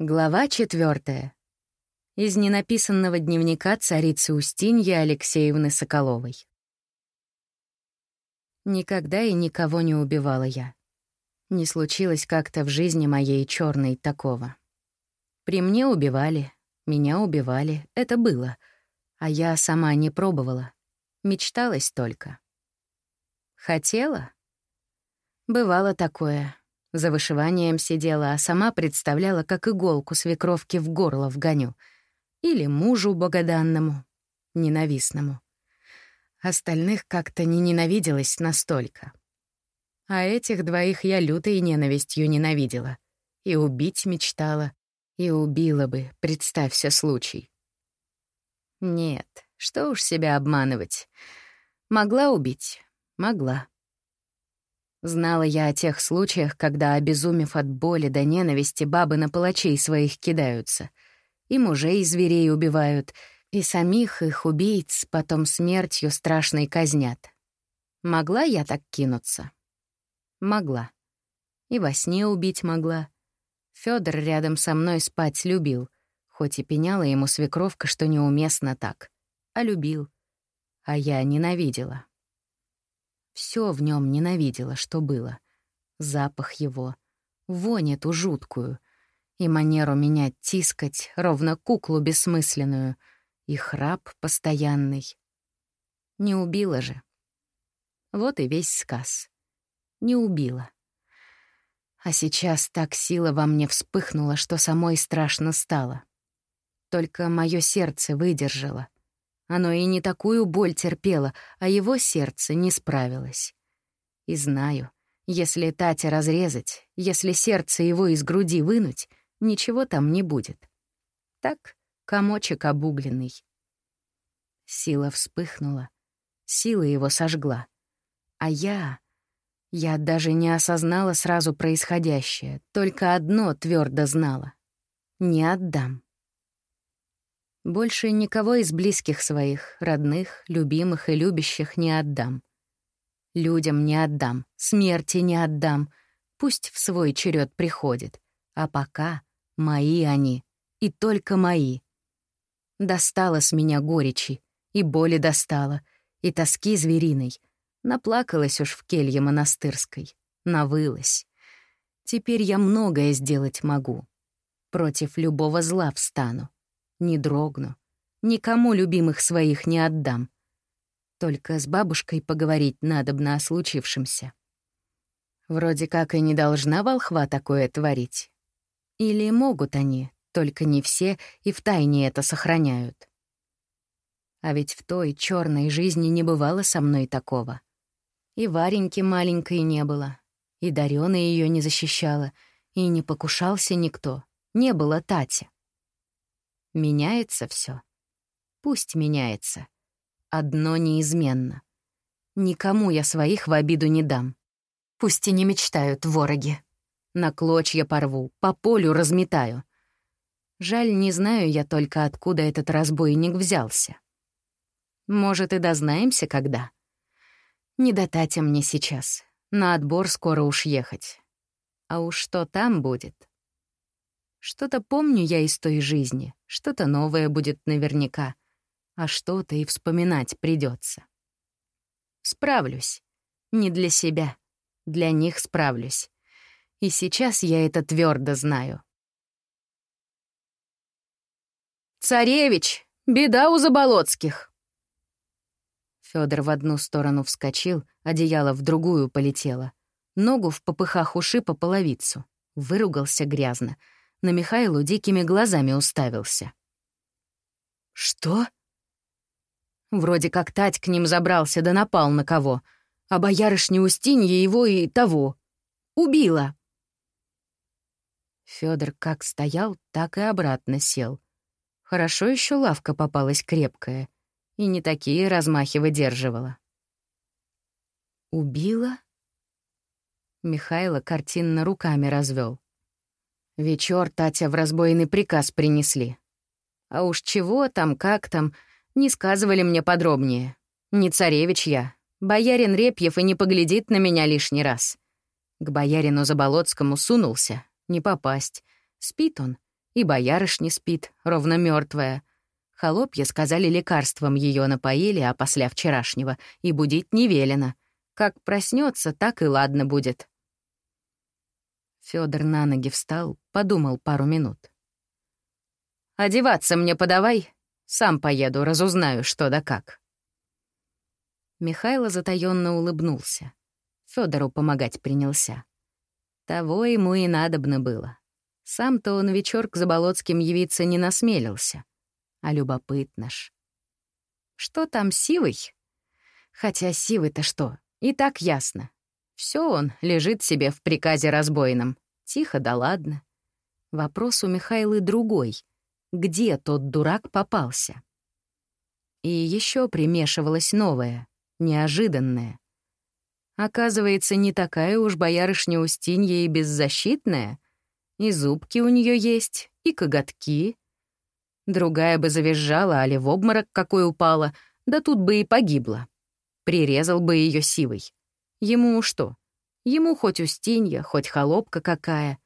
Глава четвертая. Из ненаписанного дневника царицы Устиньи Алексеевны Соколовой. Никогда и никого не убивала я. Не случилось как-то в жизни моей черной такого. При мне убивали, меня убивали, это было, а я сама не пробовала, мечталась только. Хотела? Бывало такое, за вышиванием сидела, а сама представляла, как иголку свекровки в горло вгоню. Или мужу богоданному, ненавистному. Остальных как-то не ненавиделась настолько. А этих двоих я лютой ненавистью ненавидела. И убить мечтала, и убила бы, представься случай. Нет, что уж себя обманывать. Могла убить? Могла. Знала я о тех случаях, когда, обезумев от боли до ненависти, бабы на палачей своих кидаются. И мужей и зверей убивают, и самих их убийц потом смертью страшной казнят. Могла я так кинуться? Могла. И во сне убить могла. Фёдор рядом со мной спать любил, хоть и пеняла ему свекровка, что неуместно так. А любил. А я ненавидела. Все в нем ненавидела, что было. Запах его, вонь эту жуткую, и манеру меня тискать, ровно куклу бессмысленную, и храп постоянный. Не убила же. Вот и весь сказ. Не убила. А сейчас так сила во мне вспыхнула, что самой страшно стало. Только мое сердце выдержало. Оно и не такую боль терпело, а его сердце не справилось. И знаю, если Татя разрезать, если сердце его из груди вынуть, ничего там не будет. Так, комочек обугленный. Сила вспыхнула, сила его сожгла. А я... Я даже не осознала сразу происходящее, только одно твердо знала — не отдам. Больше никого из близких своих, родных, любимых и любящих не отдам. Людям не отдам, смерти не отдам. Пусть в свой черед приходит. А пока мои они, и только мои. Достала с меня горечи, и боли достала, и тоски звериной. Наплакалась уж в келье монастырской, навылась. Теперь я многое сделать могу. Против любого зла встану не дрогну, никому любимых своих не отдам. Только с бабушкой поговорить надобно о случившемся. Вроде как и не должна волхва такое творить. Или могут они, только не все и в тайне это сохраняют. А ведь в той черной жизни не бывало со мной такого. И Вареньки маленькой не было, и Дарёна ее не защищала, и не покушался никто, не было Тати. Меняется все. Пусть меняется. Одно неизменно. Никому я своих в обиду не дам. Пусть и не мечтают вороги. На клочья порву, по полю разметаю. Жаль, не знаю я только, откуда этот разбойник взялся. Может, и дознаемся когда? Не до Татя мне сейчас. На отбор скоро уж ехать. А уж что там будет? Что-то помню я из той жизни, что-то новое будет наверняка, а что-то и вспоминать придется. Справлюсь. Не для себя. Для них справлюсь. И сейчас я это твердо знаю. «Царевич! Беда у Заболоцких!» Фёдор в одну сторону вскочил, одеяло в другую полетело. Ногу в попыхах уши по половицу. Выругался грязно — на Михаилу дикими глазами уставился. «Что?» Вроде как Тать к ним забрался да напал на кого, а боярышня Устинья его и того. Убила. Фёдор как стоял, так и обратно сел. Хорошо еще лавка попалась крепкая, и не такие размахи выдерживала. «Убила?» Михайло картинно руками развел. Вечер Татя в разбойный приказ принесли. А уж чего там, как там, не сказывали мне подробнее. Не царевич я. Боярин Репьев и не поглядит на меня лишний раз. К боярину Заболоцкому сунулся, не попасть. Спит он, И боярыш не спит, ровно мертвая. Холопья сказали, лекарством ее напоили, а после вчерашнего, и будить не велено. Как проснется, так и ладно будет. Федор на ноги встал, подумал пару минут. «Одеваться мне подавай, сам поеду, разузнаю, что да как». Михайло затаённо улыбнулся. Федору помогать принялся. Того ему и надобно было. Сам-то он вечер к Заболоцким явиться не насмелился. А любопытно ж. Что там сивый? Хотя сивый-то что, и так ясно. Все он лежит себе в приказе разбойном. Тихо да ладно. Вопрос у Михаила другой. Где тот дурак попался? И еще примешивалось новое, неожиданное. Оказывается, не такая уж боярышня Устинья и беззащитная. И зубки у нее есть, и коготки. Другая бы завизжала, али в обморок какой упала, да тут бы и погибла. Прирезал бы ее сивой. Ему что? Ему хоть Устинья, хоть холопка какая.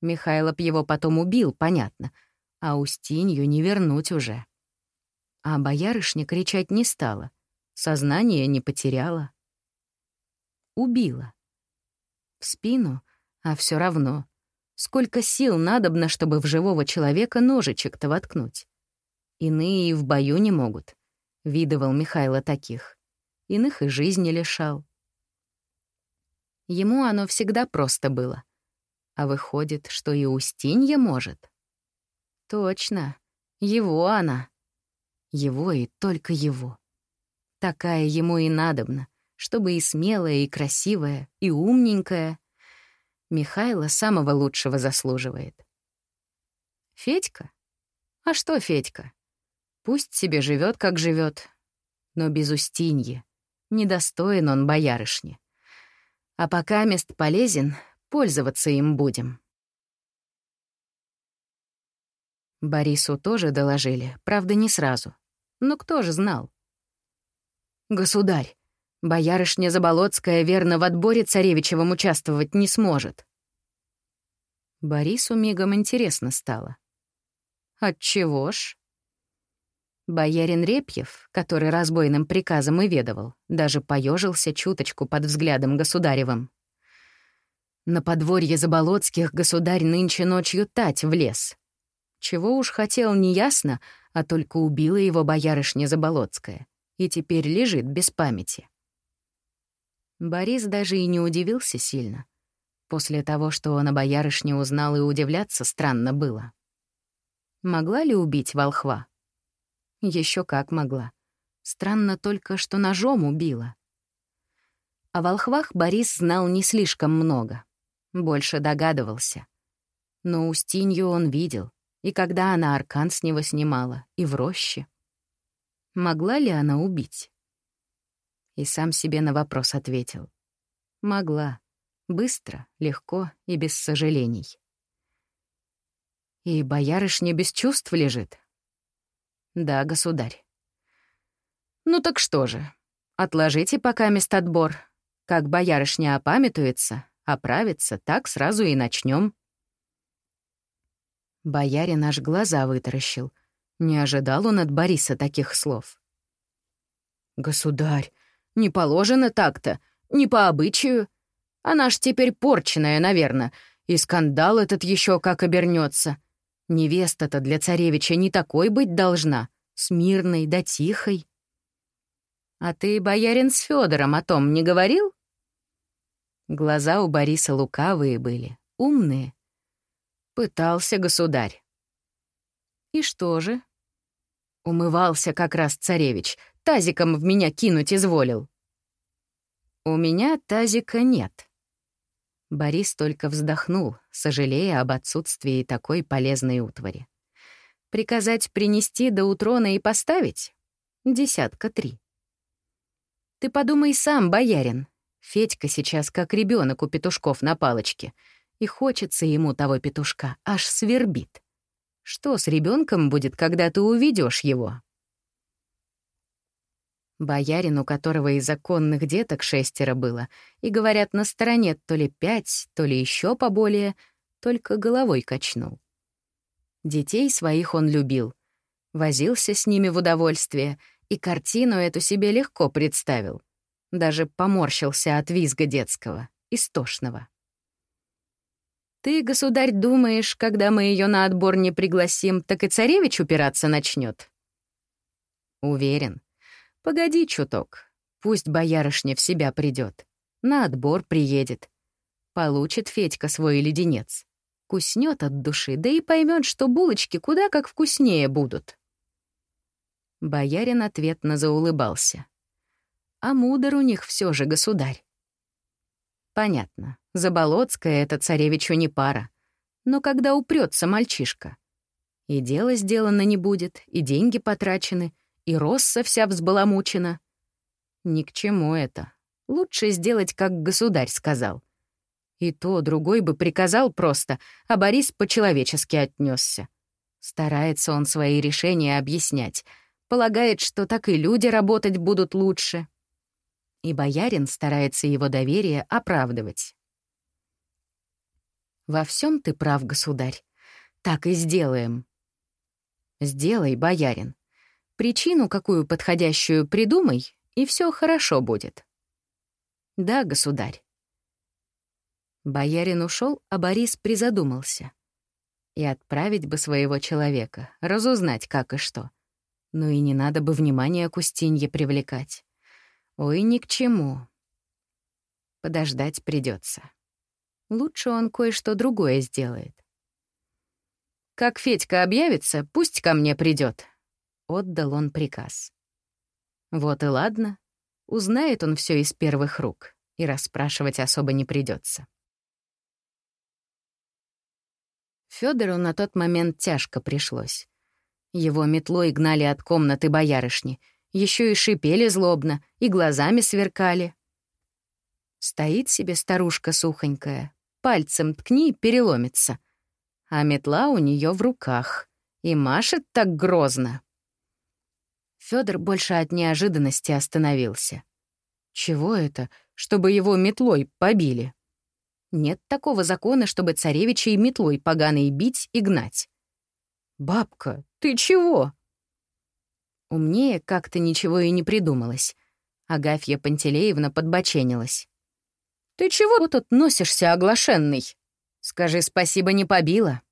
Михайло б его потом убил, понятно. А Устинью не вернуть уже. А боярышня кричать не стала. Сознание не потеряла. Убила. В спину, а все равно. Сколько сил надобно, чтобы в живого человека ножичек-то воткнуть. Иные и в бою не могут. Видывал Михайло таких. Иных и жизни лишал. Ему оно всегда просто было. А выходит, что и Устинья может. Точно. Его она. Его и только его. Такая ему и надобна, чтобы и смелая, и красивая, и умненькая. Михайло самого лучшего заслуживает. Федька? А что Федька? Пусть себе живет, как живет, но без Устиньи. Недостоин он боярышни. А пока мест полезен, пользоваться им будем. Борису тоже доложили, правда, не сразу. Но кто же знал? «Государь, боярышня Заболоцкая верно в отборе царевичевым участвовать не сможет». Борису мигом интересно стало. «Отчего ж?» Боярин Репьев, который разбойным приказом и ведовал, даже поежился чуточку под взглядом государевым. На подворье Заболоцких государь нынче ночью тать в лес. Чего уж хотел, неясно, а только убила его боярышня Заболоцкая и теперь лежит без памяти. Борис даже и не удивился сильно. После того, что он о боярышне узнал, и удивляться странно было. Могла ли убить волхва? Еще как могла. Странно только, что ножом убила. О волхвах Борис знал не слишком много. Больше догадывался. Но Устинью он видел, и когда она аркан с него снимала, и в роще. Могла ли она убить? И сам себе на вопрос ответил. Могла. Быстро, легко и без сожалений. И боярышня без чувств лежит, «Да, государь». «Ну так что же, отложите пока мест отбор. Как боярышня опамятуется, оправится, так сразу и начнем. Боярин аж глаза вытаращил. Не ожидал он от Бориса таких слов. «Государь, не положено так-то, не по обычаю. Она ж теперь порченная, наверное, и скандал этот еще как обернется. Невеста-то для царевича не такой быть должна, смирной да тихой. А ты, боярин, с Федором о том не говорил? Глаза у Бориса лукавые были, умные. Пытался государь. И что же? Умывался как раз царевич, тазиком в меня кинуть изволил. У меня тазика нет. Борис только вздохнул, сожалея об отсутствии такой полезной утвари. Приказать принести до утрона и поставить? Десятка три. Ты подумай сам, боярин. Федька сейчас как ребенок у петушков на палочке, и хочется ему того петушка, аж свербит. Что с ребенком будет, когда ты увидишь его? Боярин, у которого и законных деток шестеро было, и, говорят, на стороне то ли пять, то ли еще поболее, только головой качнул. Детей своих он любил. Возился с ними в удовольствие и картину эту себе легко представил. Даже поморщился от визга детского, истошного. «Ты, государь, думаешь, когда мы ее на отбор не пригласим, так и царевич упираться начнет? «Уверен. Погоди чуток. Пусть боярышня в себя придет. На отбор приедет. Получит Федька свой леденец. Куснет от души, да и поймет, что булочки куда как вкуснее будут. Боярин ответно заулыбался. А мудр у них все же государь. Понятно, Заболоцкая — это царевичу не пара. Но когда упрется мальчишка? И дело сделано не будет, и деньги потрачены, и Росса вся взбаламучена. Ни к чему это. Лучше сделать, как государь сказал. И то другой бы приказал просто, а Борис по-человечески отнесся. Старается он свои решения объяснять. Полагает, что так и люди работать будут лучше. И боярин старается его доверие оправдывать. «Во всем ты прав, государь. Так и сделаем». «Сделай, боярин. Причину какую подходящую придумай, и все хорошо будет». «Да, государь». Боярин ушел, а Борис призадумался. И отправить бы своего человека, разузнать как и что. Ну и не надо бы внимания к Устинье привлекать. Ой, ни к чему. Подождать придется. Лучше он кое-что другое сделает. «Как Федька объявится, пусть ко мне придет. Отдал он приказ. Вот и ладно. Узнает он все из первых рук, и расспрашивать особо не придется. Федору на тот момент тяжко пришлось. Его метлой гнали от комнаты боярышни, еще и шипели злобно, и глазами сверкали. Стоит себе старушка сухонькая, пальцем ткни — переломится. А метла у нее в руках, и машет так грозно. Федор больше от неожиданности остановился. Чего это, чтобы его метлой побили? Нет такого закона, чтобы царевичей метлой поганой бить и гнать. «Бабка, ты чего?» Умнее как-то ничего и не придумалось. Агафья Пантелеевна подбоченилась. «Ты чего тут носишься, оглашенный? Скажи спасибо, не побила».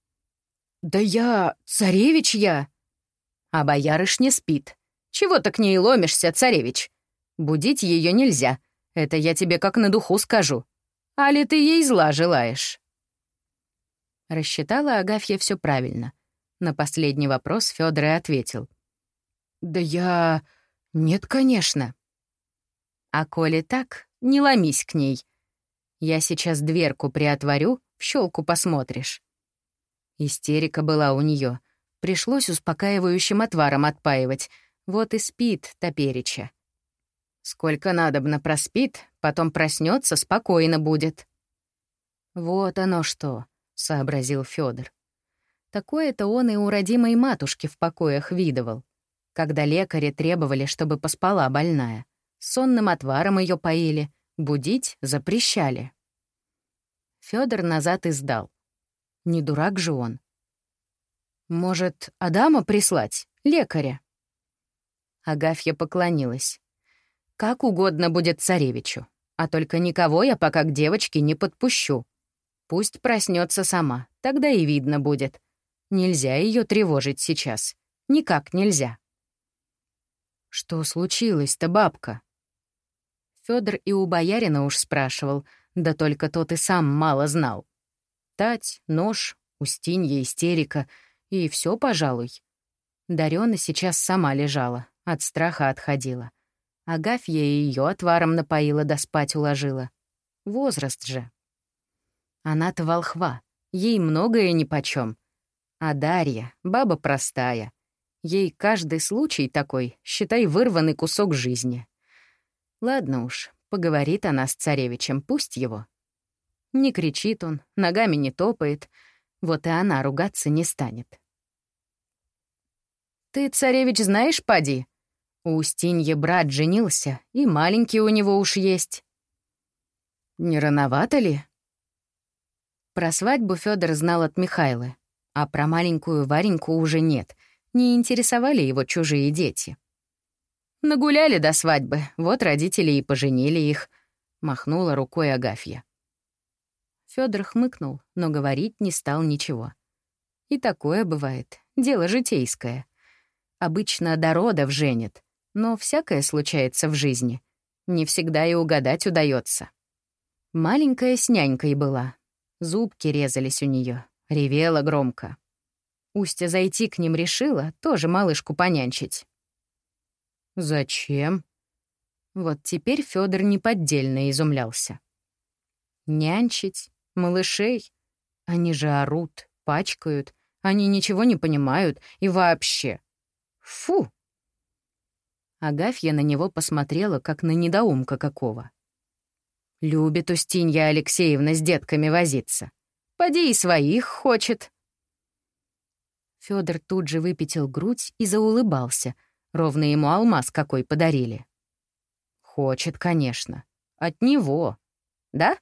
«Да я... царевич я!» А боярыш не спит. «Чего ты к ней ломишься, царевич? Будить ее нельзя. Это я тебе как на духу скажу. А ли ты ей зла желаешь?» Рассчитала Агафья все правильно. На последний вопрос Фёдор и ответил. «Да я... Нет, конечно». «А коли так, не ломись к ней. Я сейчас дверку приотворю, в щелку посмотришь». Истерика была у нее. Пришлось успокаивающим отваром отпаивать. Вот и спит топереча. Сколько надобно проспит, потом проснется, спокойно будет. Вот оно что, сообразил Федор. Такое-то он и у родимой матушки в покоях видывал, когда лекари требовали, чтобы поспала больная. Сонным отваром ее поили, будить запрещали. Федор назад издал. Не дурак же он. Может, Адама прислать, лекаря? Агафья поклонилась. Как угодно будет царевичу. А только никого я пока к девочке не подпущу. Пусть проснется сама, тогда и видно будет. Нельзя ее тревожить сейчас. Никак нельзя. Что случилось-то, бабка? Федор и у боярина уж спрашивал, да только тот и сам мало знал. Тать, нож, Устинья, истерика и все, пожалуй. Дарёна сейчас сама лежала, от страха отходила. Агафья ее отваром напоила да спать уложила. Возраст же. Она-то волхва, ей многое нипочём. А Дарья — баба простая. Ей каждый случай такой, считай, вырванный кусок жизни. Ладно уж, поговорит она с царевичем, пусть его. Не кричит он, ногами не топает, вот и она ругаться не станет. «Ты, царевич, знаешь, поди?» У Устинья брат женился, и маленький у него уж есть. Не рановато ли? Про свадьбу Федор знал от Михайлы. А про маленькую Вареньку уже нет. Не интересовали его чужие дети. Нагуляли до свадьбы, вот родители и поженили их, махнула рукой Агафья. Федор хмыкнул, но говорить не стал ничего. И такое бывает, дело житейское. Обычно до родов женят, но всякое случается в жизни. Не всегда и угадать удается. Маленькая с нянькой была. Зубки резались у нее, ревела громко. Устя зайти к ним решила, тоже малышку понянчить. «Зачем?» Вот теперь Федор неподдельно изумлялся. «Нянчить? Малышей? Они же орут, пачкают, они ничего не понимают и вообще. Фу!» Агафья на него посмотрела, как на недоумка какого. Любит Устинья Алексеевна с детками возиться. Поди и своих хочет. Федор тут же выпятил грудь и заулыбался, ровно ему алмаз какой подарили. Хочет, конечно. От него. Да?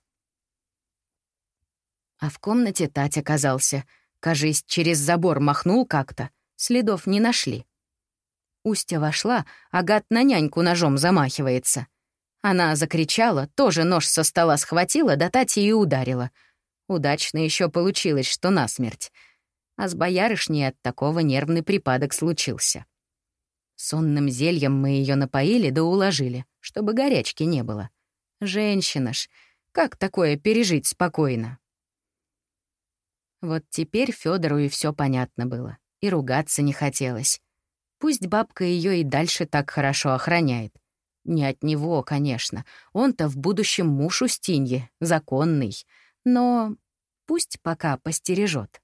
А в комнате Тать оказался. Кажись, через забор махнул как-то. Следов не нашли. Устя вошла, а гад на няньку ножом замахивается — она закричала, тоже нож со стола схватила, да Тати и ударила. Удачно еще получилось, что насмерть. А с боярышней от такого нервный припадок случился. Сонным зельем мы ее напоили да уложили, чтобы горячки не было. Женщина ж, как такое пережить спокойно? Вот теперь Федору и все понятно было, и ругаться не хотелось. Пусть бабка ее и дальше так хорошо охраняет. Не от него, конечно. Он-то в будущем муж Устиньи, законный. Но пусть пока постережет.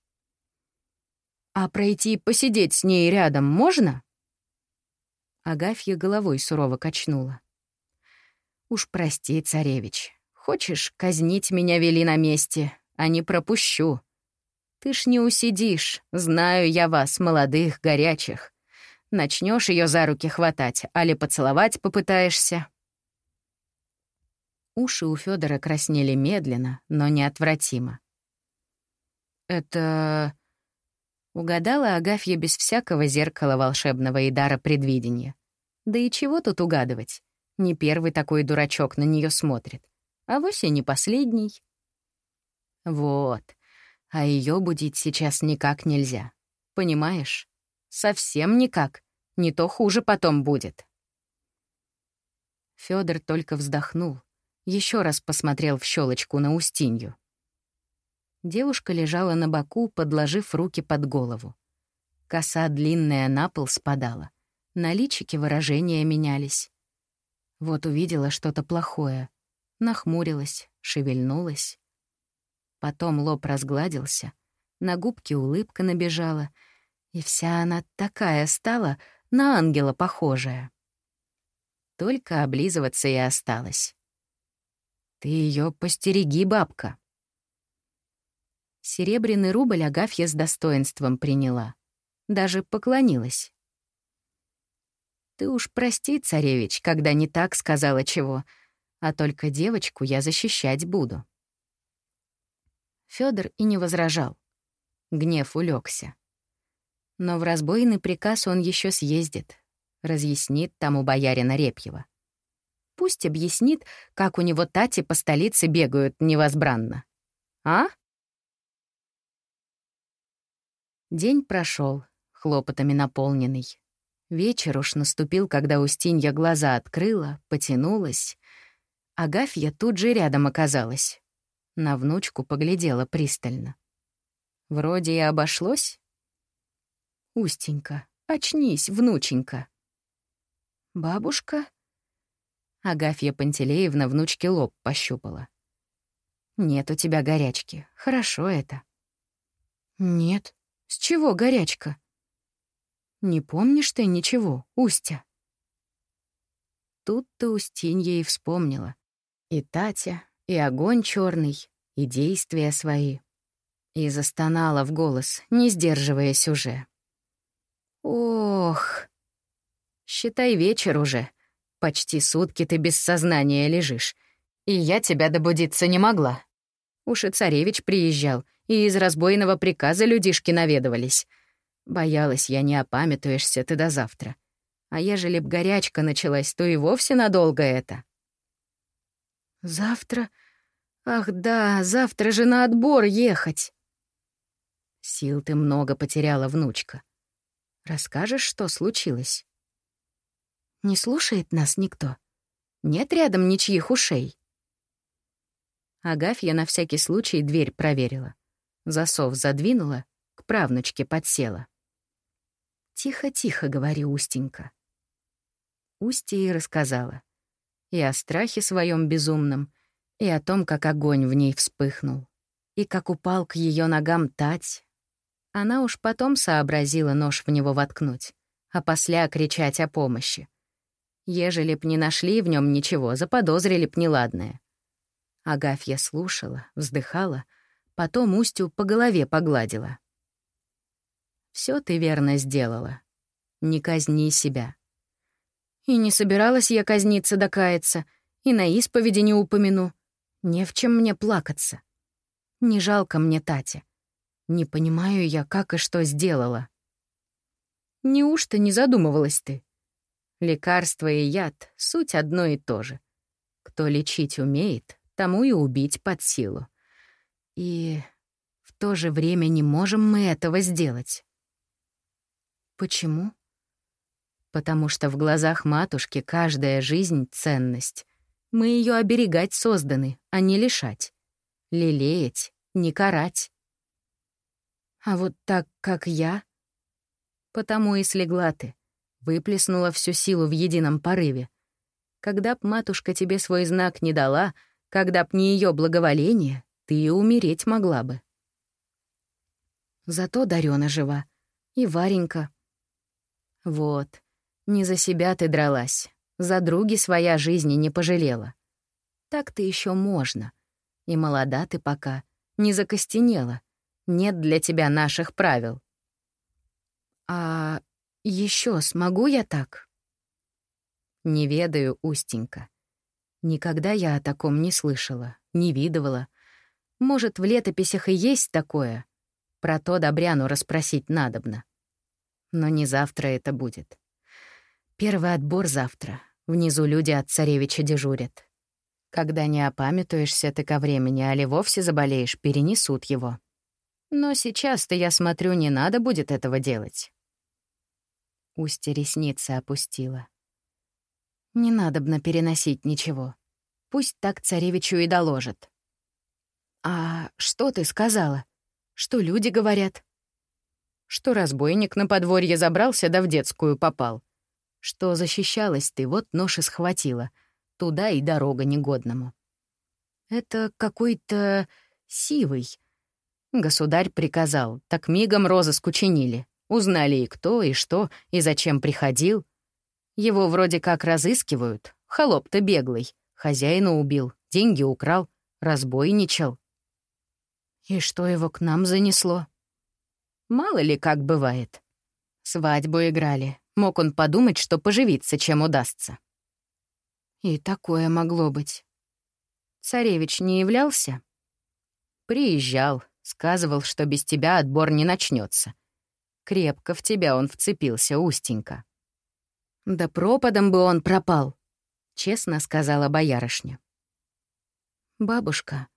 «А пройти посидеть с ней рядом можно?» Агафья головой сурово качнула. «Уж прости, царевич. Хочешь, казнить меня вели на месте, а не пропущу. Ты ж не усидишь, знаю я вас, молодых, горячих. Начнешь ее за руки хватать, али поцеловать попытаешься. Уши у Федора краснели медленно, но неотвратимо. «Это...» Угадала Агафья без всякого зеркала волшебного и дара предвидения. Да и чего тут угадывать? Не первый такой дурачок на нее смотрит. А вовсе не последний. Вот. А ее будить сейчас никак нельзя. Понимаешь? Совсем никак. Не то хуже потом будет. Федор только вздохнул, еще раз посмотрел в щелочку на Устинью. Девушка лежала на боку, подложив руки под голову. Коса длинная на пол спадала. На личике выражения менялись. Вот увидела что-то плохое. Нахмурилась, шевельнулась. Потом лоб разгладился, на губки улыбка набежала, и вся она такая стала, на ангела похожая. Только облизываться и осталось. Ты ее постереги, бабка. Серебряный рубль Агафья с достоинством приняла. Даже поклонилась. Ты уж прости, царевич, когда не так сказала чего, а только девочку я защищать буду. Федор и не возражал. Гнев улегся. Но в разбойный приказ он еще съездит, разъяснит тому боярина Репьева. Пусть объяснит, как у него тати по столице бегают невозбранно. А? День прошел, хлопотами наполненный. Вечер уж наступил, когда Устинья глаза открыла, потянулась. Агафья тут же рядом оказалась. На внучку поглядела пристально. Вроде и обошлось, Устенька, очнись, внученька. Бабушка? Агафья Пантелеевна внучке лоб пощупала. Нет у тебя горячки. Хорошо это. Нет. С чего горячка? Не помнишь ты ничего, Устя? Тут-то Устинья и вспомнила. И Татя, и огонь черный, и действия свои. И застонала в голос, не сдерживаясь уже. Ох. Считай вечер уже. Почти сутки ты без сознания лежишь. И я тебя добудиться не могла. Уж и царевич приезжал, и из разбойного приказа людишки наведывались. Боялась я, не опамятуешься ты до завтра. А ежели б горячка началась, то и вовсе надолго это. Завтра? Ах да, завтра же на отбор ехать. Сил ты много потеряла, внучка. Расскажешь, что случилось? Не слушает нас никто. Нет рядом ничьих ушей. Агафья на всякий случай дверь проверила. Засов задвинула, к правнучке подсела. «Тихо-тихо, — говори, Устенька». Устья и рассказала. И о страхе своем безумном, и о том, как огонь в ней вспыхнул, и как упал к ее ногам тать. Она уж потом сообразила нож в него воткнуть, а после кричать о помощи. Ежели б не нашли в нем ничего, заподозрили б неладное. Агафья слушала, вздыхала, потом Устю по голове погладила. Все ты верно сделала. Не казни себя. И не собиралась я казниться докаяться, и на исповеди не упомяну. Не в чем мне плакаться. Не жалко мне Тати. Не понимаю я, как и что сделала. Неужто не задумывалась ты? Лекарство и яд — суть одно и то же. Кто лечить умеет, тому и убить под силу. И в то же время не можем мы этого сделать. Почему? Потому что в глазах матушки каждая жизнь — ценность. Мы ее оберегать созданы, а не лишать. Лелеять, не карать. А вот так, как я... Потому и слегла ты, выплеснула всю силу в едином порыве. Когда б матушка тебе свой знак не дала, когда б не ее благоволение, ты и умереть могла бы. Зато Дарёна жива. И Варенька. Вот, не за себя ты дралась, за други своя жизни не пожалела. Так-то еще можно. И молода ты пока, не закостенела. Нет для тебя наших правил. А еще смогу я так? Не ведаю, Устенька. Никогда я о таком не слышала, не видывала. Может, в летописях и есть такое. Про то Добряну расспросить надобно. Но не завтра это будет. Первый отбор завтра. Внизу люди от царевича дежурят. Когда не опамятуешься ты ко времени, али вовсе заболеешь, перенесут его. Но сейчас-то, я смотрю, не надо будет этого делать. Устья ресницы опустила. Не надобно переносить ничего. Пусть так царевичу и доложат. «А что ты сказала? Что люди говорят?» «Что разбойник на подворье забрался да в детскую попал. Что защищалась ты, вот нож и схватила. Туда и дорога негодному». «Это какой-то сивый». Государь приказал, так мигом розыск учинили. Узнали и кто, и что, и зачем приходил. Его вроде как разыскивают. Холоп-то беглый. Хозяина убил, деньги украл, разбойничал. И что его к нам занесло? Мало ли как бывает. Свадьбу играли. Мог он подумать, что поживиться, чем удастся. И такое могло быть. Царевич не являлся? Приезжал, сказывал, что без тебя отбор не начнется. Крепко в тебя он вцепился, устенько. «Да пропадом бы он пропал», — честно сказала боярышня. «Бабушка,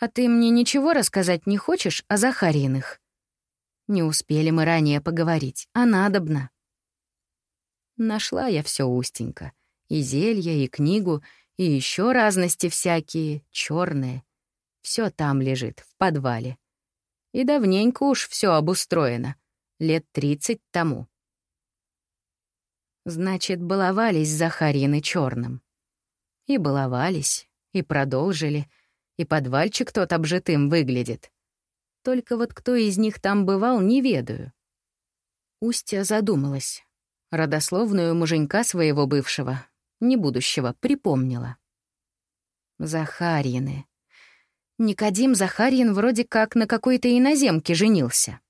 а ты мне ничего рассказать не хочешь о Захариных? Не успели мы ранее поговорить, а надобно». Нашла я все устенько. И зелья, и книгу, и еще разности всякие, черные. Все там лежит, в подвале. И давненько уж все обустроено. Лет тридцать тому. Значит, баловались Захарины черным. И баловались, и продолжили, и подвальчик тот обжитым выглядит. Только вот кто из них там бывал, не ведаю. Устья задумалась. Родословную муженька своего бывшего, не будущего, припомнила. Захарьины. Никодим Захарьин вроде как на какой-то иноземке женился.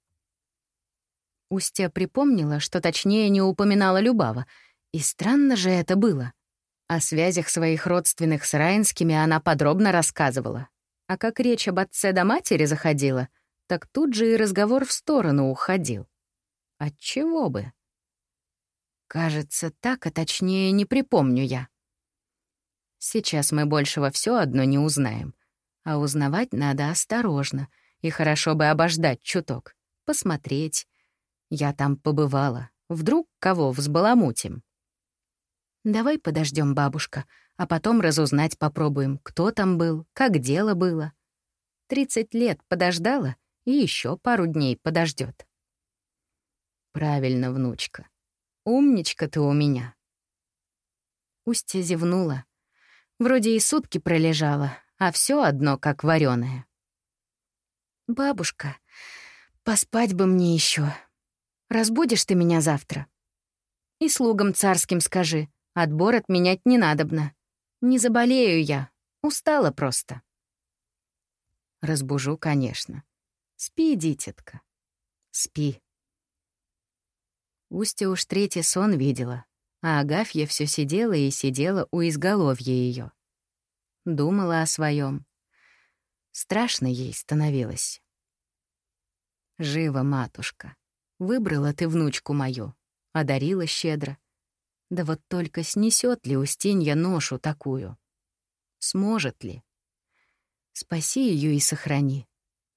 Устья припомнила, что точнее не упоминала Любава, и странно же это было. О связях своих родственных с Раинскими она подробно рассказывала. А как речь об отце до матери заходила, так тут же и разговор в сторону уходил. Отчего бы? Кажется, так, а точнее не припомню я. Сейчас мы большего все одно не узнаем. А узнавать надо осторожно, и хорошо бы обождать чуток, посмотреть. Я там побывала. Вдруг кого взбаламутим? Давай подождем, бабушка, а потом разузнать попробуем, кто там был, как дело было. Тридцать лет подождала и еще пару дней подождет. Правильно, внучка. Умничка ты у меня. Устья зевнула. Вроде и сутки пролежала, а все одно как вареное. «Бабушка, поспать бы мне еще. Разбудишь ты меня завтра? И слугам царским скажи, отбор отменять не надобно. Не заболею я, устала просто». Разбужу, конечно. Спи, дитятка, спи. Устя уж третий сон видела, а Агафья все сидела и сидела у изголовья ее. Думала о своем. Страшно ей становилось. Жива матушка. Выбрала ты внучку мою, одарила щедро. Да вот только снесет ли Устинья ношу такую? Сможет ли? Спаси ее и сохрани.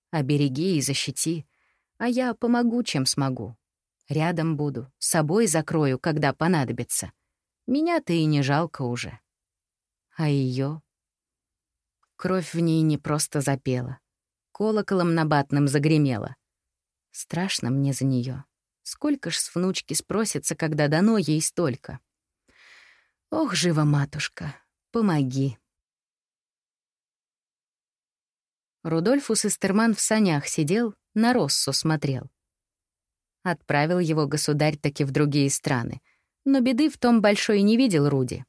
Обереги и защити, а я помогу, чем смогу. Рядом буду, собой закрою, когда понадобится. Меня-то и не жалко уже. А ее? Кровь в ней не просто запела. Колоколом набатным загремела. Страшно мне за нее. Сколько ж с внучки спросится, когда дано ей столько. Ох, жива матушка, помоги. Рудольфус Эстерман в санях сидел, на Россу смотрел. Отправил его государь таки в другие страны. Но беды в том большой не видел Руди.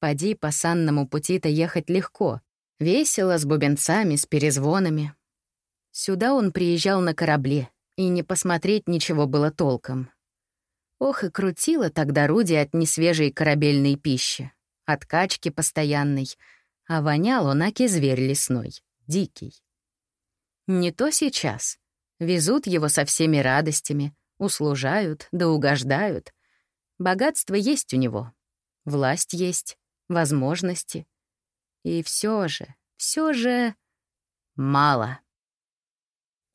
Поди по санному пути-то ехать легко. Весело, с бубенцами, с перезвонами. Сюда он приезжал на корабле, и не посмотреть ничего было толком. Ох, и крутило тогда Руди от несвежей корабельной пищи, от качки постоянной, а вонял он аки зверь лесной, дикий. Не то сейчас. Везут его со всеми радостями, услужают да угождают. Богатство есть у него, власть есть, возможности. И все же, все же мало.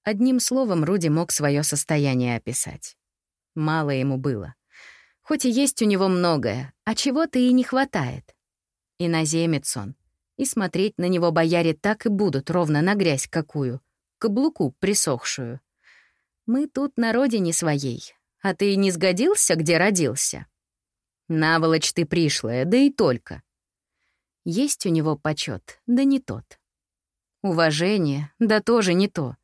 Одним словом, Руди мог свое состояние описать. Мало ему было. Хоть и есть у него многое, а чего-то и не хватает. Иноземец он. И смотреть на него бояре так и будут, ровно на грязь какую — каблуку присохшую. Мы тут на родине своей, а ты не сгодился, где родился? Наволочь ты пришлая, да и только. Есть у него почет, да не тот. Уважение, да тоже не то.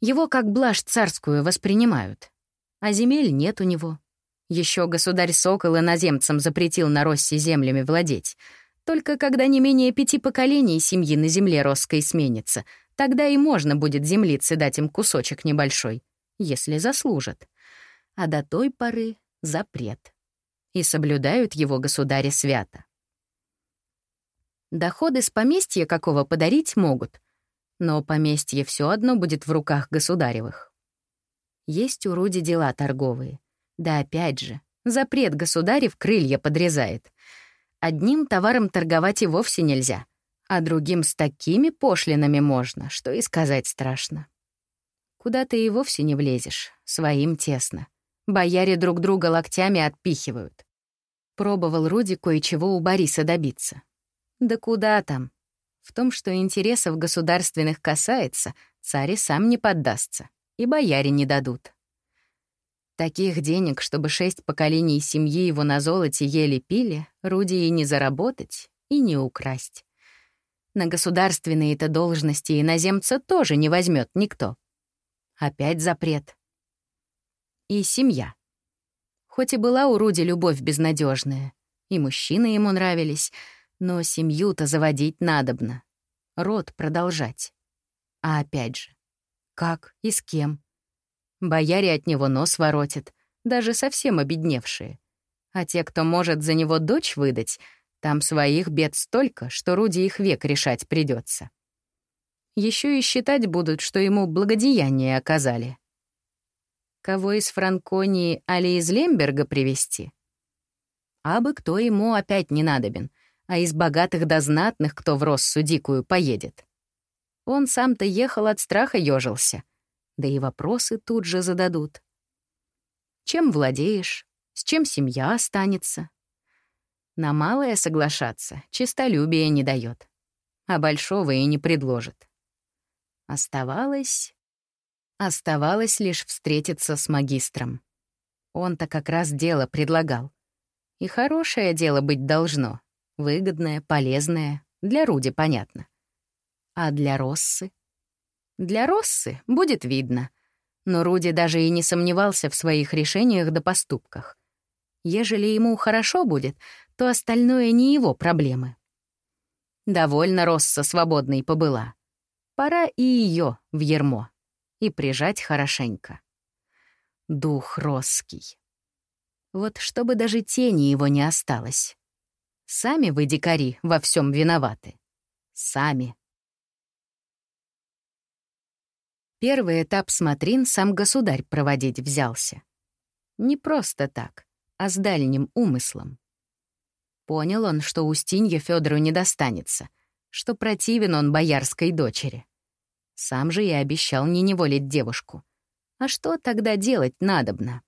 Его как блажь царскую воспринимают. А земель нет у него. Еще государь Сокол иноземцам запретил на Росси землями владеть. Только когда не менее пяти поколений семьи на земле Росской сменится, Тогда и можно будет землице дать им кусочек небольшой, если заслужат. А до той поры — запрет. И соблюдают его государи свято. Доходы с поместья какого подарить могут, но поместье все одно будет в руках государевых. Есть у Руди дела торговые. Да опять же, запрет государев крылья подрезает. Одним товаром торговать и вовсе нельзя а другим с такими пошлинами можно, что и сказать страшно. Куда ты и вовсе не влезешь, своим тесно. Бояре друг друга локтями отпихивают. Пробовал Руди кое-чего у Бориса добиться. Да куда там? В том, что интересов государственных касается, царь сам не поддастся, и бояре не дадут. Таких денег, чтобы шесть поколений семьи его на золоте ели-пили, Руди и не заработать, и не украсть. На государственные-то должности иноземца тоже не возьмет никто. Опять запрет. И семья. Хоть и была у Руди любовь безнадежная, и мужчины ему нравились, но семью-то заводить надобно. Род продолжать. А опять же, как и с кем? Бояре от него нос воротят, даже совсем обедневшие. А те, кто может за него дочь выдать — там своих бед столько, что Руди их век решать придется. Еще и считать будут, что ему благодеяние оказали. Кого из Франконии, али из Лемберга привести? А бы кто ему опять не надобен, а из богатых до знатных, кто в Россу дикую поедет. Он сам-то ехал от страха ёжился. Да и вопросы тут же зададут. Чем владеешь? С чем семья останется? На малое соглашаться чистолюбие не дает, а большого и не предложит. Оставалось... Оставалось лишь встретиться с магистром. Он-то как раз дело предлагал. И хорошее дело быть должно. Выгодное, полезное. Для Руди понятно. А для Россы? Для Россы будет видно. Но Руди даже и не сомневался в своих решениях да поступках. Ежели ему хорошо будет, то остальное не его проблемы. Довольно Росса свободной побыла. Пора и ее в ермо. И прижать хорошенько. Дух Росский. Вот чтобы даже тени его не осталось. Сами вы, дикари, во всем виноваты. Сами. Первый этап смотрин сам государь проводить взялся. Не просто так, а с дальним умыслом. Понял он, что Устинье Федору не достанется, что противен он боярской дочери. Сам же и обещал не неволить девушку. А что тогда делать надобно?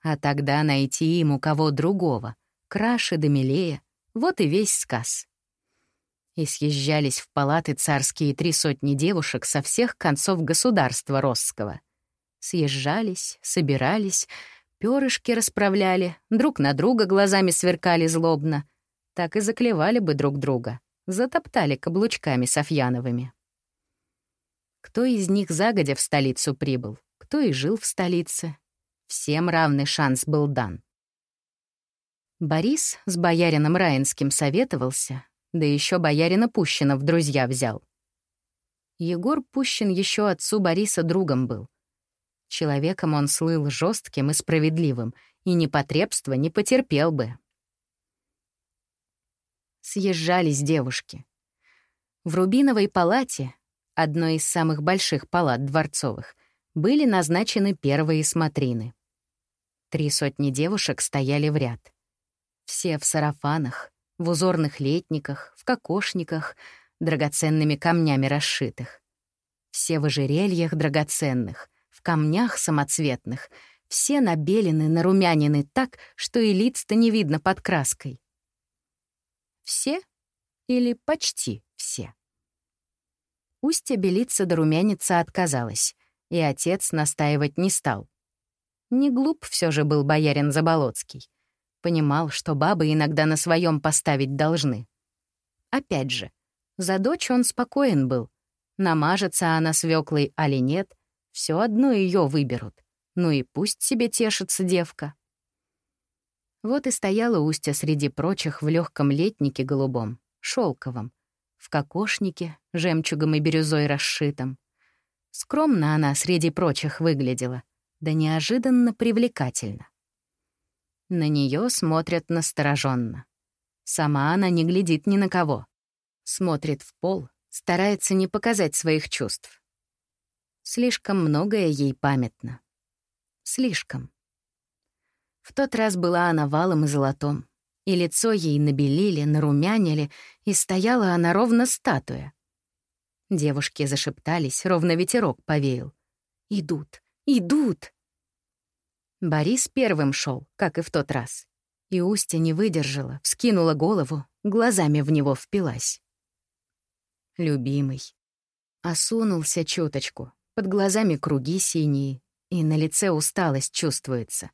А тогда найти ему кого другого, краше да милее, вот и весь сказ и съезжались в палаты царские три сотни девушек со всех концов государства Росского. Съезжались, собирались, перышки расправляли, друг на друга глазами сверкали злобно. Так и заклевали бы друг друга, затоптали каблучками Софьяновыми. Кто из них загодя в столицу прибыл, кто и жил в столице. Всем равный шанс был дан. Борис с боярином Раинским советовался, да еще боярина Пущина в друзья взял. Егор Пущин еще отцу Бориса другом был. Человеком он слыл жестким и справедливым, и непотребства не потерпел бы. Съезжались девушки. В Рубиновой палате, одной из самых больших палат дворцовых, были назначены первые смотрины. Три сотни девушек стояли в ряд. Все в сарафанах, в узорных летниках, в кокошниках, драгоценными камнями расшитых. Все в ожерельях драгоценных, в камнях самоцветных, все набелены, нарумянины так, что и лиц-то не видно под краской. Все или почти все? Устья белиться до румяница отказалась, и отец настаивать не стал. Не глуп все же был боярин Заболоцкий. Понимал, что бабы иногда на своем поставить должны. Опять же, за дочь он спокоен был. Намажется она свеклой али нет, все одно ее выберут. Ну и пусть себе тешится девка. Вот и стояла Устя среди прочих в легком летнике голубом, шелковом, в кокошнике, жемчугом и бирюзой расшитом. Скромно она среди прочих выглядела, да неожиданно привлекательно. На нее смотрят настороженно. Сама она не глядит ни на кого. Смотрит в пол, старается не показать своих чувств. Слишком многое ей памятно. Слишком. В тот раз была она валом и золотом, и лицо ей набелили, нарумянили, и стояла она ровно статуя. Девушки зашептались, ровно ветерок повеял. «Идут, идут!» Борис первым шел, как и в тот раз. И Устя не выдержала, вскинула голову, глазами в него впилась. Любимый. Осунулся чуточку, под глазами круги синие, и на лице усталость чувствуется.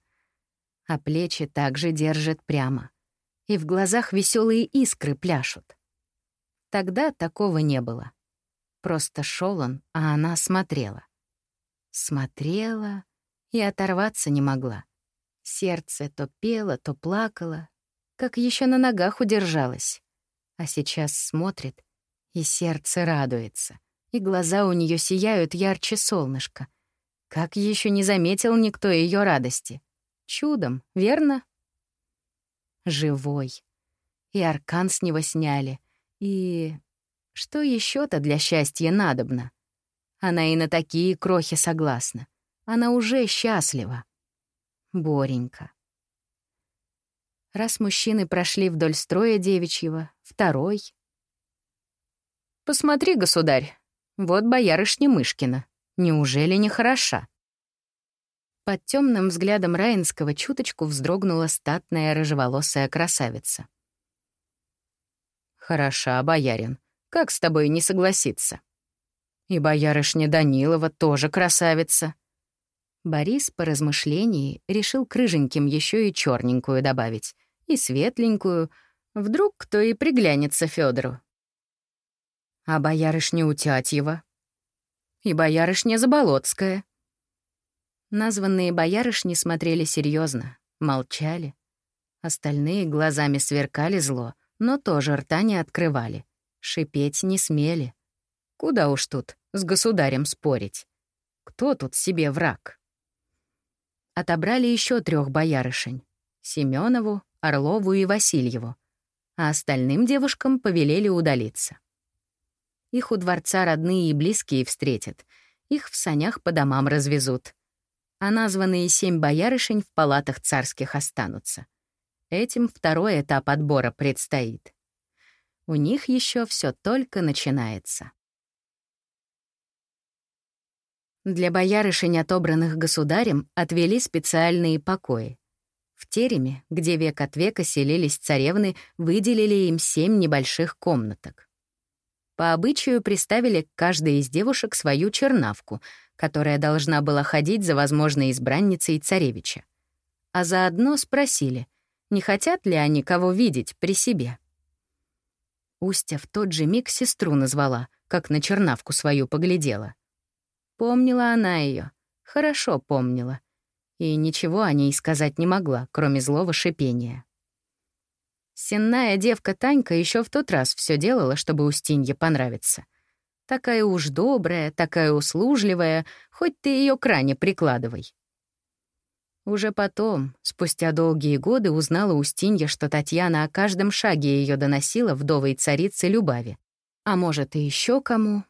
А плечи также держит прямо. И в глазах веселые искры пляшут. Тогда такого не было. Просто шел он, а она смотрела. Смотрела и оторваться не могла. Сердце то пело, то плакало, как еще на ногах удержалась. А сейчас смотрит, и сердце радуется, и глаза у нее сияют ярче солнышка. Как еще не заметил никто ее радости. Чудом, верно? Живой. И аркан с него сняли, и... Что еще то для счастья надобно? Она и на такие крохи согласна. Она уже счастлива. Боренька. Раз мужчины прошли вдоль строя девичьего, второй. «Посмотри, государь, вот боярышня Мышкина. Неужели не хороша?» Под темным взглядом Раинского чуточку вздрогнула статная рыжеволосая красавица. «Хороша, боярин. Как с тобой не согласиться?» «И боярышня Данилова тоже красавица». Борис по размышлении решил к рыженьким еще и черненькую добавить, и светленькую. Вдруг кто и приглянется Федору. А боярышня Утятьева? И боярышня Заболоцкая. Названные боярышни смотрели серьезно, молчали. Остальные глазами сверкали зло, но тоже рта не открывали. Шипеть не смели. Куда уж тут с государем спорить? Кто тут себе враг? Отобрали еще трех боярышень — Семенову, Орлову и Васильеву, а остальным девушкам повелели удалиться. Их у дворца родные и близкие встретят, их в санях по домам развезут а названные семь боярышень в палатах царских останутся. Этим второй этап отбора предстоит. У них еще все только начинается. Для боярышень, отобранных государем, отвели специальные покои. В тереме, где век от века селились царевны, выделили им семь небольших комнаток. По обычаю приставили к каждой из девушек свою чернавку — которая должна была ходить за возможной избранницей царевича. А заодно спросили, не хотят ли они кого видеть при себе. Устя в тот же миг сестру назвала, как на чернавку свою поглядела. Помнила она ее, хорошо помнила. И ничего о ней сказать не могла, кроме злого шипения. Сенная девка Танька еще в тот раз все делала, чтобы Устинье понравиться — Такая уж добрая, такая услужливая, хоть ты ее к прикладывай. Уже потом, спустя долгие годы, узнала Устинья, что Татьяна о каждом шаге ее доносила вдовой царице Любави. А может, и еще кому.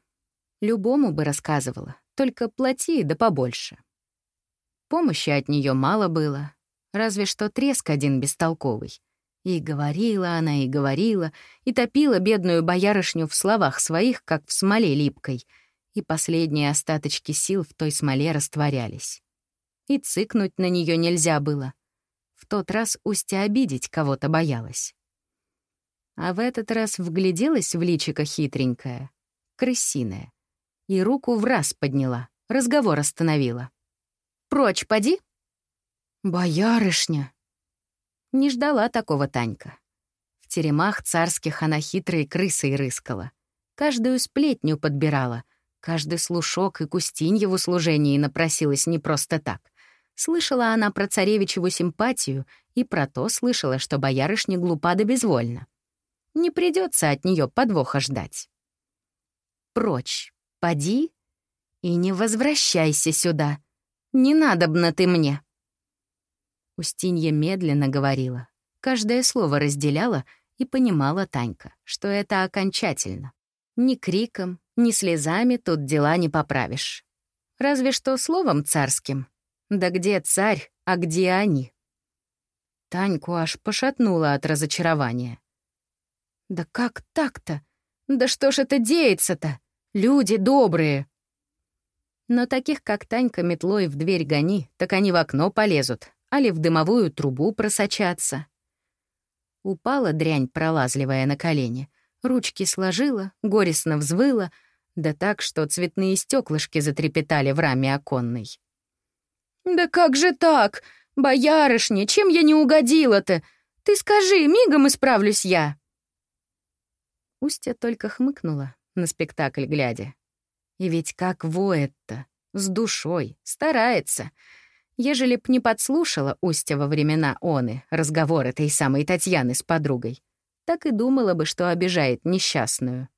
Любому бы рассказывала, только плати да побольше. Помощи от нее мало было, разве что треск один бестолковый. И говорила она, и говорила, и топила бедную боярышню в словах своих, как в смоле липкой, и последние остаточки сил в той смоле растворялись. И цыкнуть на нее нельзя было. В тот раз Устя обидеть кого-то боялась. А в этот раз вгляделась в личико хитренькое, крысиное, и руку в раз подняла, разговор остановила. «Прочь, поди!» «Боярышня!» Не ждала такого Танька. В теремах царских она хитрой крысой рыскала. Каждую сплетню подбирала, каждый слушок и Кустиньеву служении напросилась не просто так. Слышала она про царевичеву симпатию и про то слышала, что боярышня глупа да безвольна. Не придется от нее подвоха ждать. Прочь, поди и не возвращайся сюда. Не надобно ты мне. Устинья медленно говорила. Каждое слово разделяла и понимала Танька, что это окончательно. Ни криком, ни слезами тут дела не поправишь. Разве что словом царским. Да где царь, а где они? Таньку аж пошатнула от разочарования. «Да как так-то? Да что ж это деется-то? Люди добрые!» Но таких, как Танька, метлой в дверь гони, так они в окно полезут, али в дымовую трубу просочаться. Упала дрянь, пролазливая на колени, ручки сложила, горестно взвыла, да так, что цветные стеклышки затрепетали в раме оконной. «Да как же так? Боярышня, чем я не угодила-то? Ты скажи, мигом исправлюсь я!» Устья только хмыкнула, на спектакль глядя. И ведь как воет-то, с душой, старается — Ежели б не подслушала Устя во времена Оны разговор этой самой Татьяны с подругой, так и думала бы, что обижает несчастную.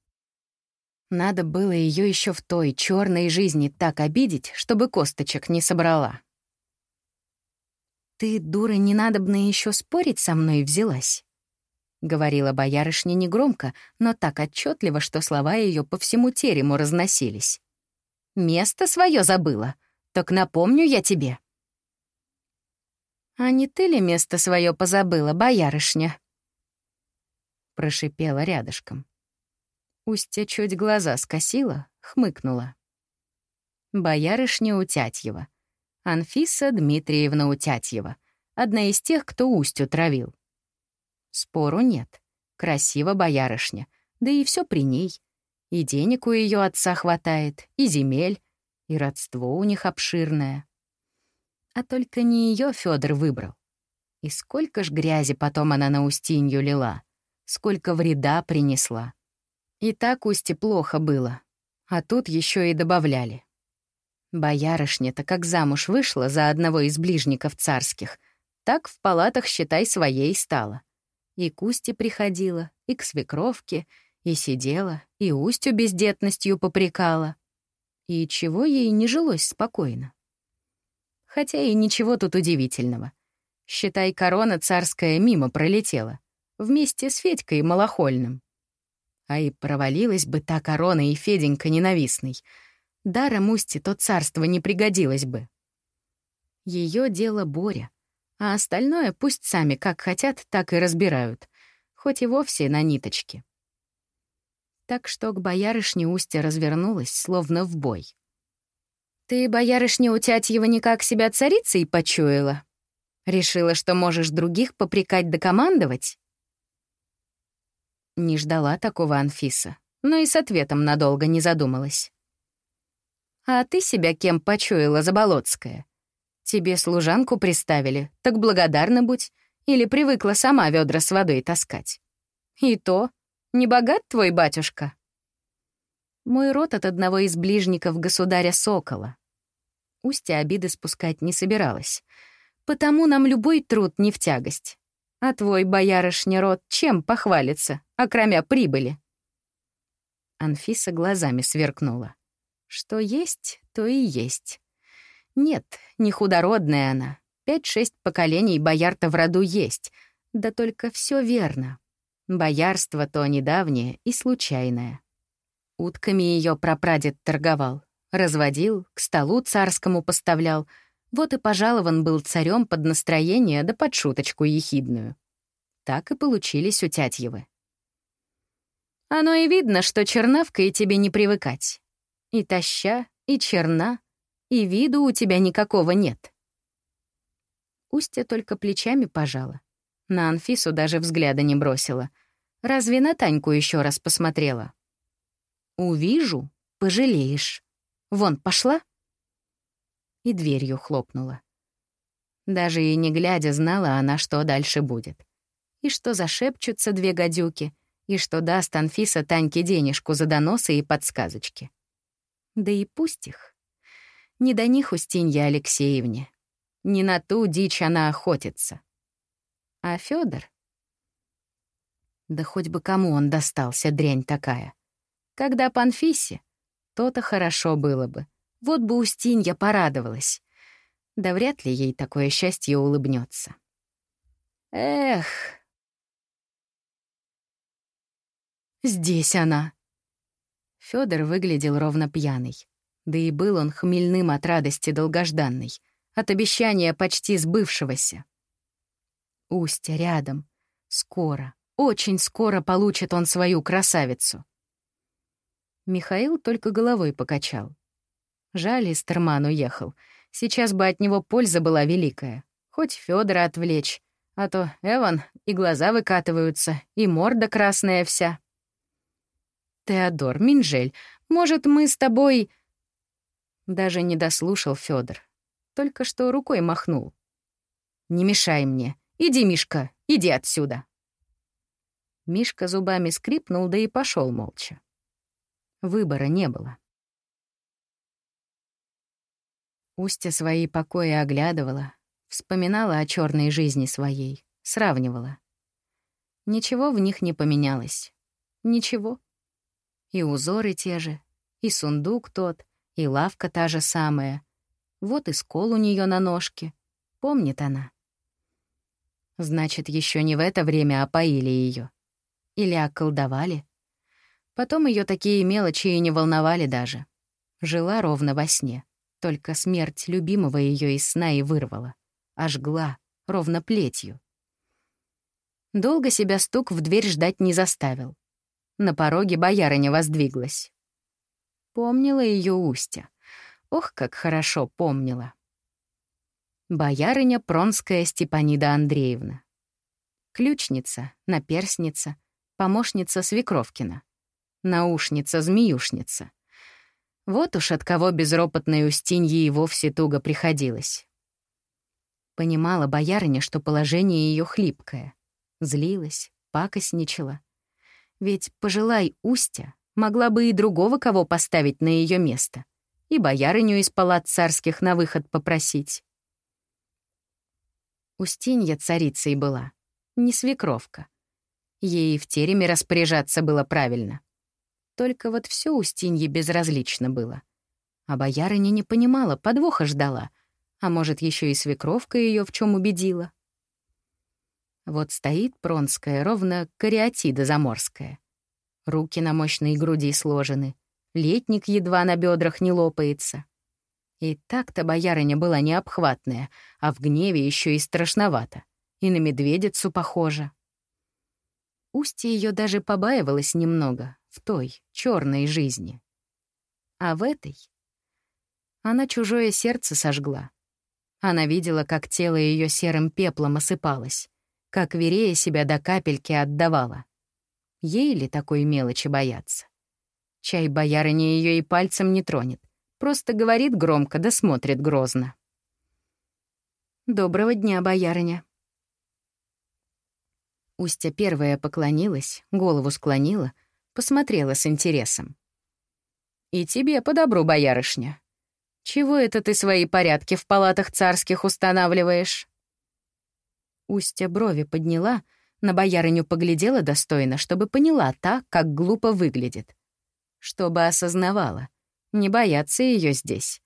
Надо было ее еще в той черной жизни так обидеть, чтобы косточек не собрала. «Ты, дура, не надо бы еще спорить со мной взялась?» — говорила боярышня негромко, но так отчетливо, что слова ее по всему терему разносились. «Место свое забыла. Так напомню я тебе». «А не ты ли место свое позабыла, боярышня?» Прошипела рядышком. Устья чуть глаза скосила, хмыкнула. Боярышня Утятьева. Анфиса Дмитриевна Утятьева. Одна из тех, кто Устью травил. Спору нет. Красиво боярышня. Да и все при ней. И денег у ее отца хватает, и земель, и родство у них обширное. А только не ее Федор выбрал. И сколько ж грязи потом она на Устинью лила, сколько вреда принесла. И так Усте плохо было, а тут еще и добавляли. Боярышня-то как замуж вышла за одного из ближников царских, так в палатах, считай, своей стала. И к Усте приходила, и к свекровке, и сидела, и Устю бездетностью попрекала. И чего ей не жилось спокойно. Хотя и ничего тут удивительного. Считай, корона царская мимо пролетела, вместе с Федькой Малохольным. А и провалилась бы та корона и Феденька ненавистный. Даром Усти то царство не пригодилось бы. Ее дело Боря, а остальное пусть сами как хотят, так и разбирают, хоть и вовсе на ниточке. Так что к боярышне Устья развернулась, словно в бой. «Ты, боярышня Утятьева, никак себя царицей почуяла? Решила, что можешь других попрекать да командовать?» Не ждала такого Анфиса, но и с ответом надолго не задумалась. «А ты себя кем почуяла, Заболоцкая? Тебе служанку приставили, так благодарна будь, или привыкла сама ведра с водой таскать? И то, не богат твой батюшка?» Мой род от одного из ближников государя Сокола. Устья обиды спускать не собиралась. Потому нам любой труд не в тягость. А твой боярышний род чем похвалится, окромя прибыли?» Анфиса глазами сверкнула. Что есть, то и есть. Нет, не худородная она. Пять-шесть поколений бояр-то в роду есть. Да только все верно. Боярство то недавнее и случайное. Утками ее прапрадед торговал. Разводил, к столу царскому поставлял. Вот и пожалован был царем под настроение да под шуточку ехидную. Так и получились у Тятьевы. Оно и видно, что чернавка и тебе не привыкать. И таща, и черна, и виду у тебя никакого нет. Устья только плечами пожала. На Анфису даже взгляда не бросила. Разве на Таньку еще раз посмотрела? «Увижу, пожалеешь». Вон, пошла?» И дверью хлопнула. Даже и не глядя, знала она, что дальше будет. И что зашепчутся две гадюки, и что даст Анфиса Таньке денежку за доносы и подсказочки. Да и пусть их. Не до них Устинье Алексеевне. Не на ту дичь она охотится. А Федор? Да хоть бы кому он достался, дрянь такая. Когда по Анфисе, то-то хорошо было бы. Вот бы Устинья порадовалась. Да вряд ли ей такое счастье улыбнется. Эх. Здесь она. Федор выглядел ровно пьяный. Да и был он хмельным от радости долгожданной, от обещания почти сбывшегося. Устья рядом. Скоро, очень скоро получит он свою красавицу. Михаил только головой покачал. Жаль, Истерман уехал. Сейчас бы от него польза была великая. Хоть Федора отвлечь. А то Эван и глаза выкатываются, и морда красная вся. Теодор, Минжель, может, мы с тобой... Даже не дослушал Федор. Только что рукой махнул. «Не мешай мне. Иди, Мишка, иди отсюда». Мишка зубами скрипнул, да и пошел молча. Выбора не было. Устя свои покои оглядывала, вспоминала о черной жизни своей, сравнивала. Ничего в них не поменялось. Ничего. И узоры те же, и сундук тот, и лавка та же самая. Вот и скол у нее на ножке. Помнит она. Значит, еще не в это время опоили ее. Или околдовали. Потом ее такие мелочи и не волновали даже. Жила ровно во сне. Только смерть любимого ее из сна и вырвала. Ожгла, ровно плетью. Долго себя стук в дверь ждать не заставил. На пороге боярыня воздвиглась. Помнила ее Устя. Ох, как хорошо помнила. Боярыня Пронская Степанида Андреевна. Ключница, наперсница, помощница Свекровкина. Наушница-змеюшница. Вот уж от кого безропотной Устинье и вовсе туго приходилось. Понимала боярыня, что положение ее хлипкое. Злилась, пакостничала. Ведь, пожелай Устя, могла бы и другого кого поставить на ее место. И боярыню из палат царских на выход попросить. Устинья царицей была, не свекровка. Ей в тереме распоряжаться было правильно. Только вот все Устинье безразлично было. А боярыня не понимала, подвоха ждала. А может, еще и свекровка ее в чем убедила. Вот стоит Пронская, ровно кариатида заморская. Руки на мощной груди сложены. Летник едва на бедрах не лопается. И так-то боярыня была необхватная, а в гневе еще и страшновато. И на медведицу похожа. Устье ее даже побаивалось немного в той, черной жизни. А в этой она чужое сердце сожгла. Она видела, как тело ее серым пеплом осыпалось, как верея себя до капельки отдавала. Ей ли такой мелочи бояться? Чай боярыня ее и пальцем не тронет. Просто говорит громко да смотрит грозно. «Доброго дня, боярыня». Устя первая поклонилась, голову склонила, посмотрела с интересом. «И тебе по добру, боярышня. Чего это ты свои порядки в палатах царских устанавливаешь?» Устя брови подняла, на боярыню поглядела достойно, чтобы поняла та, как глупо выглядит. Чтобы осознавала — не боятся ее здесь.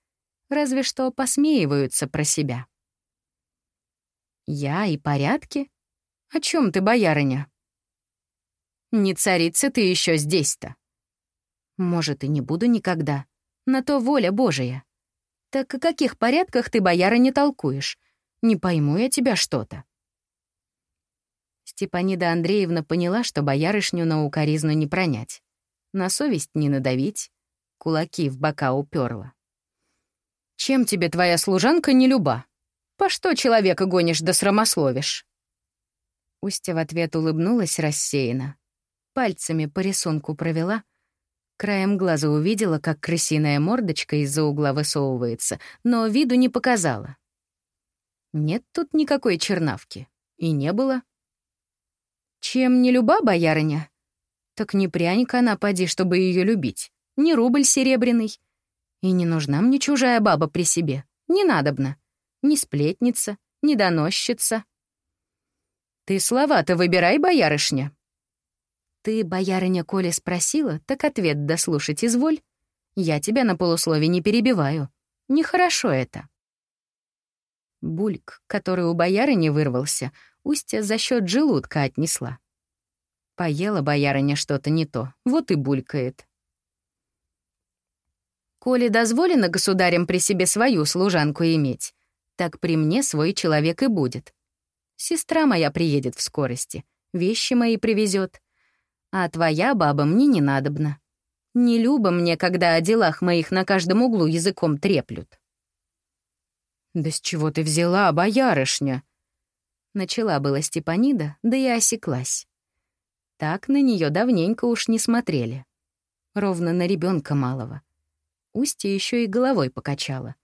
Разве что посмеиваются про себя. Я и порядки? О чем ты, боярыня? Не царица ты еще здесь-то. Может, и не буду никогда. На то воля Божия. Так о каких порядках ты, боярыня, толкуешь? Не пойму я тебя что-то. Степанида Андреевна поняла, что боярышню на укоризну не пронять. На совесть не надавить, кулаки в бока уперла. «Чем тебе твоя служанка не люба? По что человека гонишь да срамословишь?» Устя в ответ улыбнулась рассеянно. Пальцами по рисунку провела. Краем глаза увидела, как крысиная мордочка из-за угла высовывается, но виду не показала. Нет тут никакой чернавки. И не было. Чем не люба боярыня? Так не пряник она, поди, чтобы ее любить ни рубль серебряный. И не нужна мне чужая баба при себе, не надобно. Ни сплетница, ни доносчица. Ты слова-то выбирай, боярышня. Ты, боярыня, коли спросила, так ответ дослушать изволь. Я тебя на полуслове не перебиваю. Нехорошо это. Бульк, который у боярыни вырвался, Устья за счет желудка отнесла. Поела боярыня что-то не то, вот и булькает. Коли дозволено государям при себе свою служанку иметь, так при мне свой человек и будет. Сестра моя приедет в скорости, вещи мои привезет, а твоя баба мне не надобна. Не любо мне, когда о делах моих на каждом углу языком треплют. «Да с чего ты взяла, боярышня?» Начала была Степанида, да и осеклась. Так на нее давненько уж не смотрели. Ровно на ребенка малого. Устья еще и головой покачала.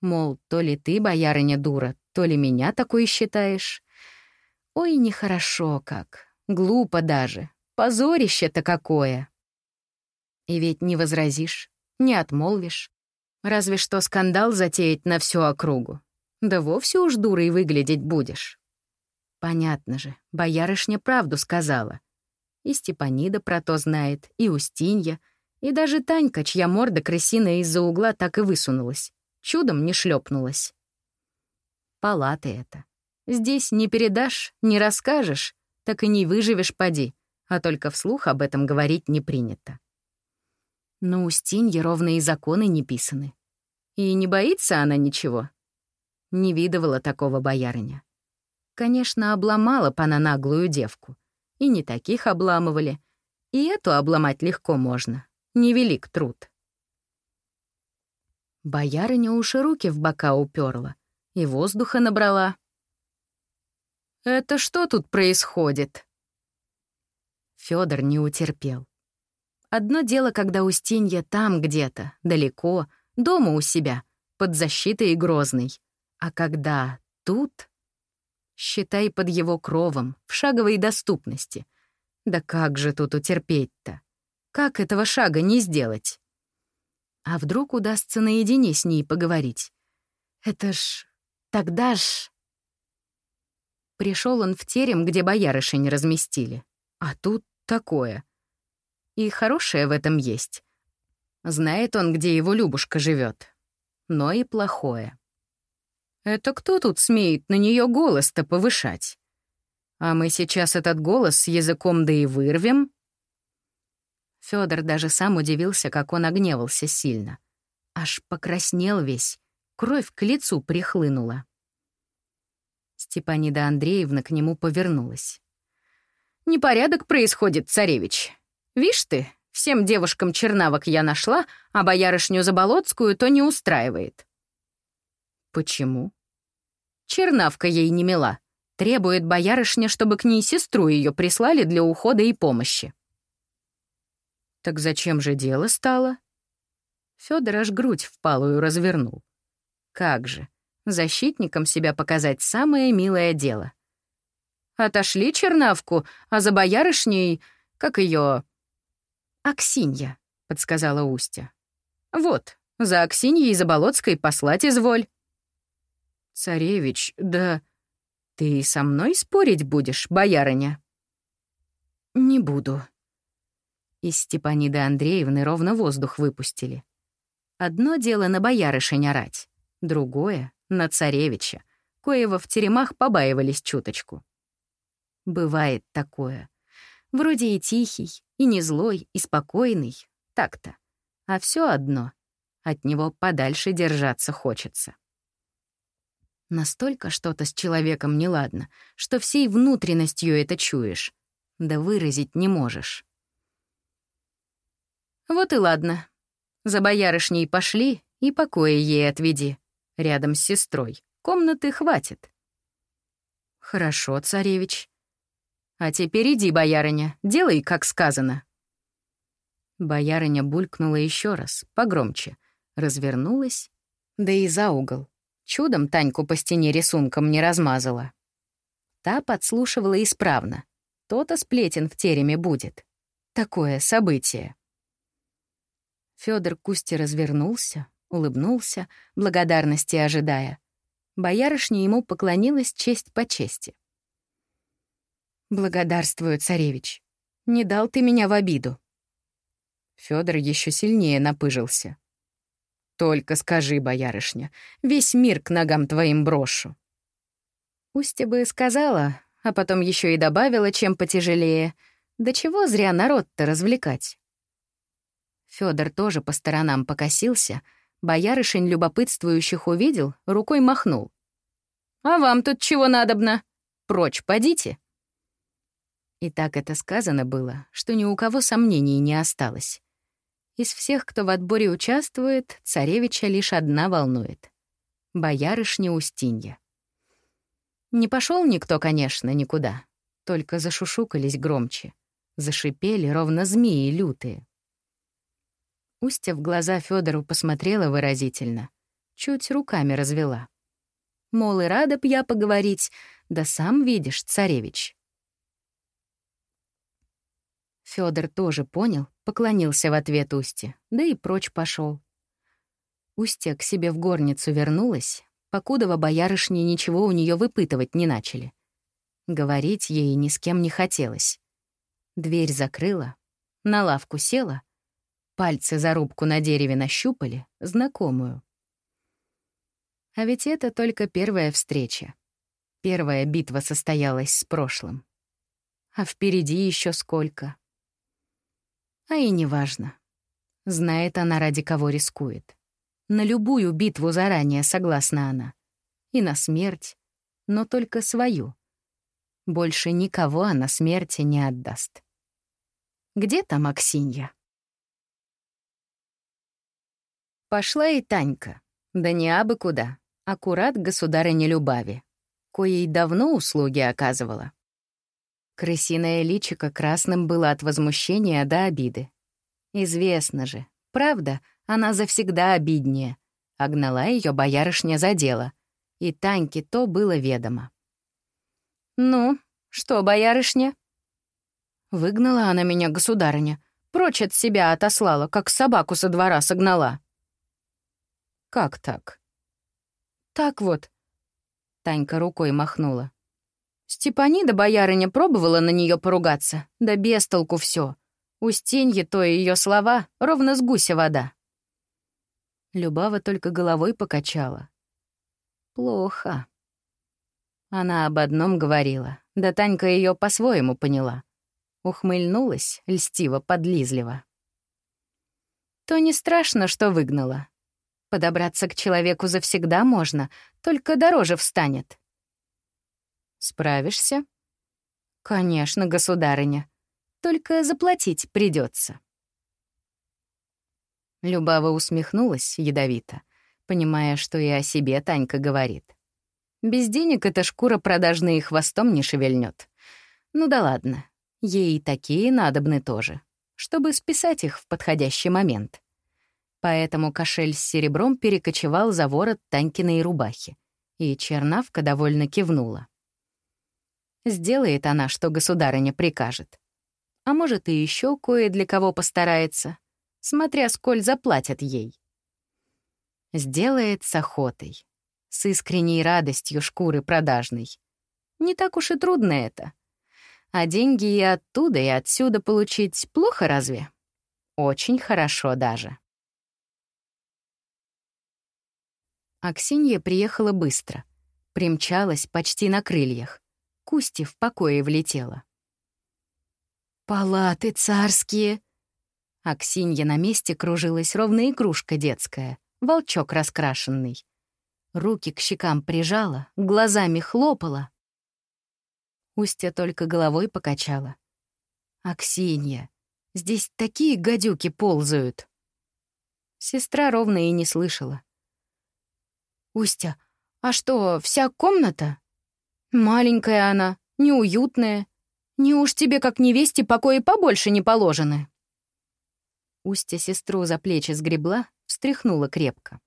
Мол, то ли ты, боярыня, дура, то ли меня такой считаешь. Ой, нехорошо как, глупо даже, позорище-то какое. И ведь не возразишь, не отмолвишь. Разве что скандал затеять на всю округу. Да вовсе уж дурой выглядеть будешь. Понятно же, боярышня правду сказала. И Степанида про то знает, и Устинья — и даже Танька, чья морда крысиная из-за угла так и высунулась, чудом не шлепнулась. Палаты это. Здесь не передашь, не расскажешь, так и не выживешь поди, а только вслух об этом говорить не принято. Но у Стиньи ровные законы не писаны. И не боится она ничего. Не видывала такого боярыня. Конечно, обломала пана наглую девку. И не таких обламывали. И эту обломать легко можно. Невелик труд. Боярыня уж и руки в бока уперла, и воздуха набрала. «Это что тут происходит?» Фёдор не утерпел. Одно дело, когда Устинья там где-то, далеко, дома у себя, под защитой и грозной. А когда тут... Считай под его кровом, в шаговой доступности. Да как же тут утерпеть-то? Как этого шага не сделать? А вдруг удастся наедине с ней поговорить? Это ж... Тогда ж... Пришел он в терем, где боярышень разместили. А тут такое. И хорошее в этом есть. Знает он, где его Любушка живет. Но и плохое. Это кто тут смеет на нее голос-то повышать? А мы сейчас этот голос языком да и вырвем. Федор даже сам удивился, как он огневался сильно. Аж покраснел весь, кровь к лицу прихлынула. Степанида Андреевна к нему повернулась. «Непорядок происходит, царевич. Вишь ты, всем девушкам чернавок я нашла, а боярышню Заболоцкую то не устраивает». «Почему?» «Чернавка ей не мила. Требует боярышня, чтобы к ней сестру ее прислали для ухода и помощи». «Так зачем же дело стало?» Фёдор аж грудь впалую развернул. «Как же, защитником себя показать самое милое дело. Отошли чернавку, а за боярышней, как ее «Аксинья», — подсказала Устя. «Вот, за Аксиньей и за Болотской послать изволь». «Царевич, да ты со мной спорить будешь, боярыня?» «Не буду». Из Степаниды Андреевны ровно воздух выпустили. Одно дело на боярышень орать, другое — на царевича, коего в теремах побаивались чуточку. Бывает такое. Вроде и тихий, и не злой, и спокойный. Так-то. А все одно. От него подальше держаться хочется. Настолько что-то с человеком неладно, что всей внутренностью это чуешь. Да выразить не можешь. Вот и ладно. За боярышней пошли и покоя ей отведи. Рядом с сестрой. Комнаты хватит. Хорошо, царевич. А теперь иди, боярыня, делай, как сказано». Боярыня булькнула еще раз, погромче, развернулась, да и за угол. Чудом Таньку по стене рисунком не размазала. Та подслушивала исправно. То-то сплетен в тереме будет. Такое событие. Федор Кусти развернулся, улыбнулся, благодарности ожидая. Боярышня ему поклонилась честь по чести. «Благодарствую, царевич. Не дал ты меня в обиду». Федор еще сильнее напыжился. «Только скажи, боярышня, весь мир к ногам твоим брошу». Устья бы сказала, а потом еще и добавила, чем потяжелее. Да чего зря народ-то развлекать? Федор тоже по сторонам покосился, боярышень любопытствующих увидел, рукой махнул. «А вам тут чего надобно? Прочь подите!» И так это сказано было, что ни у кого сомнений не осталось. Из всех, кто в отборе участвует, царевича лишь одна волнует — боярышня Устинья. Не пошел никто, конечно, никуда, только зашушукались громче, зашипели ровно змеи лютые. Устя в глаза Федору посмотрела выразительно, чуть руками развела. Мол, и рада б я поговорить, да сам видишь, царевич, Федор тоже понял, поклонился в ответ Усте, да и прочь пошел. Устья к себе в горницу вернулась, покудова боярышни ничего у нее выпытывать не начали. Говорить ей ни с кем не хотелось. Дверь закрыла, на лавку села, пальцы за рубку на дереве нащупали, знакомую. А ведь это только первая встреча. Первая битва состоялась с прошлым. А впереди еще сколько. А и неважно. Знает она, ради кого рискует. На любую битву заранее согласна она. И на смерть, но только свою. Больше никого она смерти не отдаст. Где там Аксинья? Пошла и Танька. Да не абы куда. Аккурат государыне Любави, коей давно услуги оказывала. Крысиное личико красным было от возмущения до обиды. Известно же, правда, она завсегда обиднее. Огнала ее боярышня за дело. И Таньке то было ведомо. «Ну, что, боярышня?» Выгнала она меня, государыня. Прочь от себя отослала, как собаку со двора согнала. «Как так?» «Так вот». Танька рукой махнула. Степанида, боярыня, пробовала на нее поругаться, да без толку все. Устенье то и ее слова, ровно с гуся вода. Любава только головой покачала. Плохо. Она об одном говорила, да Танька ее по-своему поняла. Ухмыльнулась, льстиво-подлизливо. То не страшно, что выгнала. Подобраться к человеку завсегда можно, только дороже встанет. Справишься? Конечно, государыня. Только заплатить придется. Любава усмехнулась ядовито, понимая, что и о себе Танька говорит. Без денег эта шкура продажная и хвостом не шевельнет. Ну да ладно, ей такие надобны тоже, чтобы списать их в подходящий момент. Поэтому кошель с серебром перекочевал за ворот Танькиной рубахи, и Чернавка довольно кивнула. Сделает она, что государыня прикажет. А может, и еще кое для кого постарается, смотря сколь заплатят ей. Сделает с охотой, с искренней радостью шкуры продажной. Не так уж и трудно это. А деньги и оттуда, и отсюда получить плохо разве? Очень хорошо даже. Аксинья приехала быстро. Примчалась почти на крыльях. Кусти в покое влетела. «Палаты царские!» Аксинья на месте кружилась ровно игрушка детская, волчок раскрашенный. Руки к щекам прижала, глазами хлопала. Устья только головой покачала. «Аксинья, здесь такие гадюки ползают!» Сестра ровно и не слышала. «Устя, а что, вся комната?» Маленькая она, неуютная. Не уж тебе, как невесте, покои побольше не положены. Устья сестру за плечи сгребла, встряхнула крепко.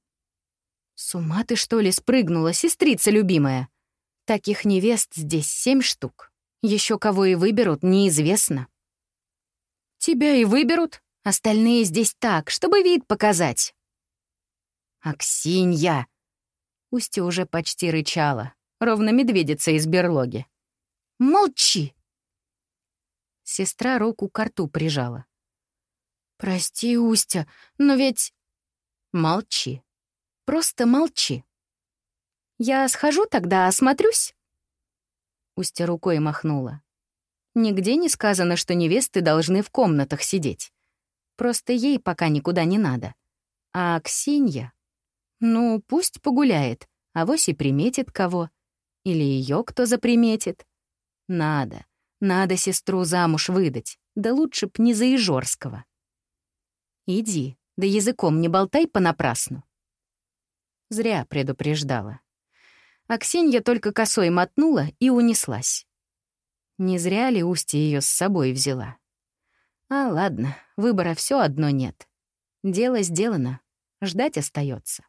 «С ума ты, что ли, спрыгнула, сестрица любимая? Таких невест здесь семь штук. Еще кого и выберут, неизвестно». «Тебя и выберут, остальные здесь так, чтобы вид показать». «Аксинья!» Устья уже почти рычала, ровно медведица из берлоги. «Молчи!» Сестра руку к рту прижала. «Прости, Устя, но ведь...» «Молчи. Просто молчи. Я схожу тогда, осмотрюсь?» Устя рукой махнула. Нигде не сказано, что невесты должны в комнатах сидеть. Просто ей пока никуда не надо. А Ксинья? Ну, пусть погуляет, а вось и приметит кого. Или ее кто заприметит? Надо, надо сестру замуж выдать, да лучше б не за Ижорского. Иди, да языком не болтай понапрасну. Зря предупреждала. Аксинья только косой мотнула и унеслась. Не зря ли Устья ее с собой взяла? А ладно, выбора все одно нет. Дело сделано, ждать остается.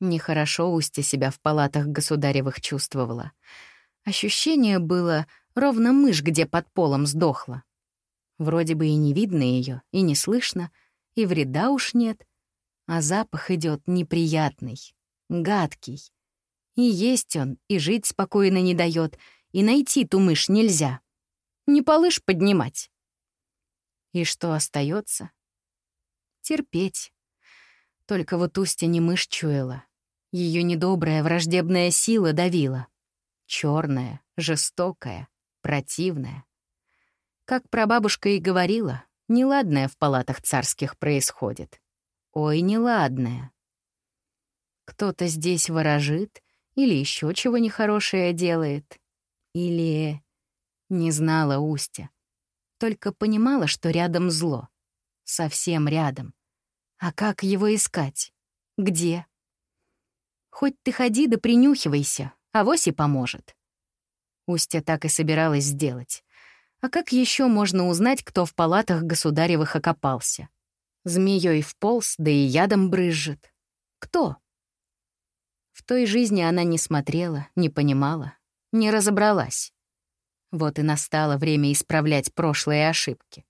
Нехорошо Устья себя в палатах государевых чувствовала. Ощущение было, ровно мышь где под полом сдохла. Вроде бы и не видно ее, и не слышно, и вреда уж нет, а запах идет неприятный, гадкий. И есть он, и жить спокойно не дает, и найти ту мышь нельзя. Не полышь поднимать. И что остается? Терпеть. Только вот Устья не мышь чуяла. Ее недобрая враждебная сила давила. Черная, жестокая, противная. Как прабабушка и говорила, неладное в палатах царских происходит. Ой, неладное. Кто-то здесь ворожит или еще чего нехорошее делает. Или... Не знала Устя. Только понимала, что рядом зло. Совсем рядом. А как его искать? Где? Хоть ты ходи да принюхивайся, авось и поможет. Устя так и собиралась сделать. А как еще можно узнать, кто в палатах государевых окопался? Змеей вполз, да и ядом брызжет. Кто? В той жизни она не смотрела, не понимала, не разобралась. Вот и настало время исправлять прошлые ошибки.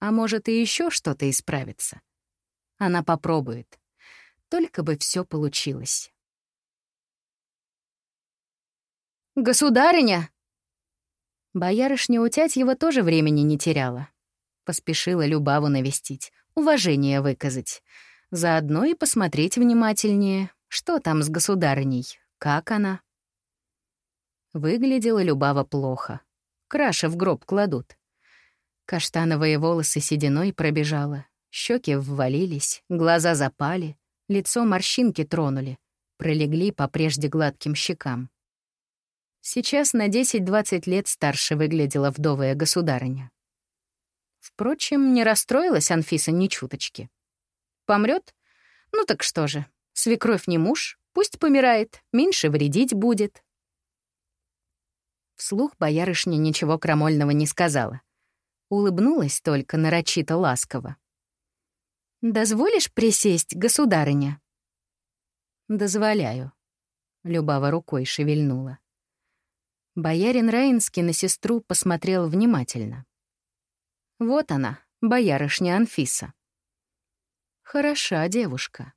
А может, и еще что-то исправится. Она попробует. Только бы все получилось. «Государыня!» Боярышня Утятьева тоже времени не теряла. Поспешила Любаву навестить, уважение выказать. Заодно и посмотреть внимательнее, что там с государыней, как она. Выглядела Любава плохо. Краши в гроб кладут. Каштановые волосы сединой пробежала, щеки ввалились, глаза запали, лицо морщинки тронули, пролегли по прежде гладким щекам. Сейчас на 10-20 лет старше выглядела вдовая государыня. Впрочем, не расстроилась Анфиса ни чуточки. Помрет? Ну так что же, свекровь не муж, пусть помирает, меньше вредить будет. Вслух боярышня ничего крамольного не сказала. Улыбнулась только нарочито ласково. «Дозволишь присесть, государыня?» «Дозволяю», — Любава рукой шевельнула. Боярин Раинский на сестру посмотрел внимательно. Вот она, боярышня Анфиса. Хороша девушка.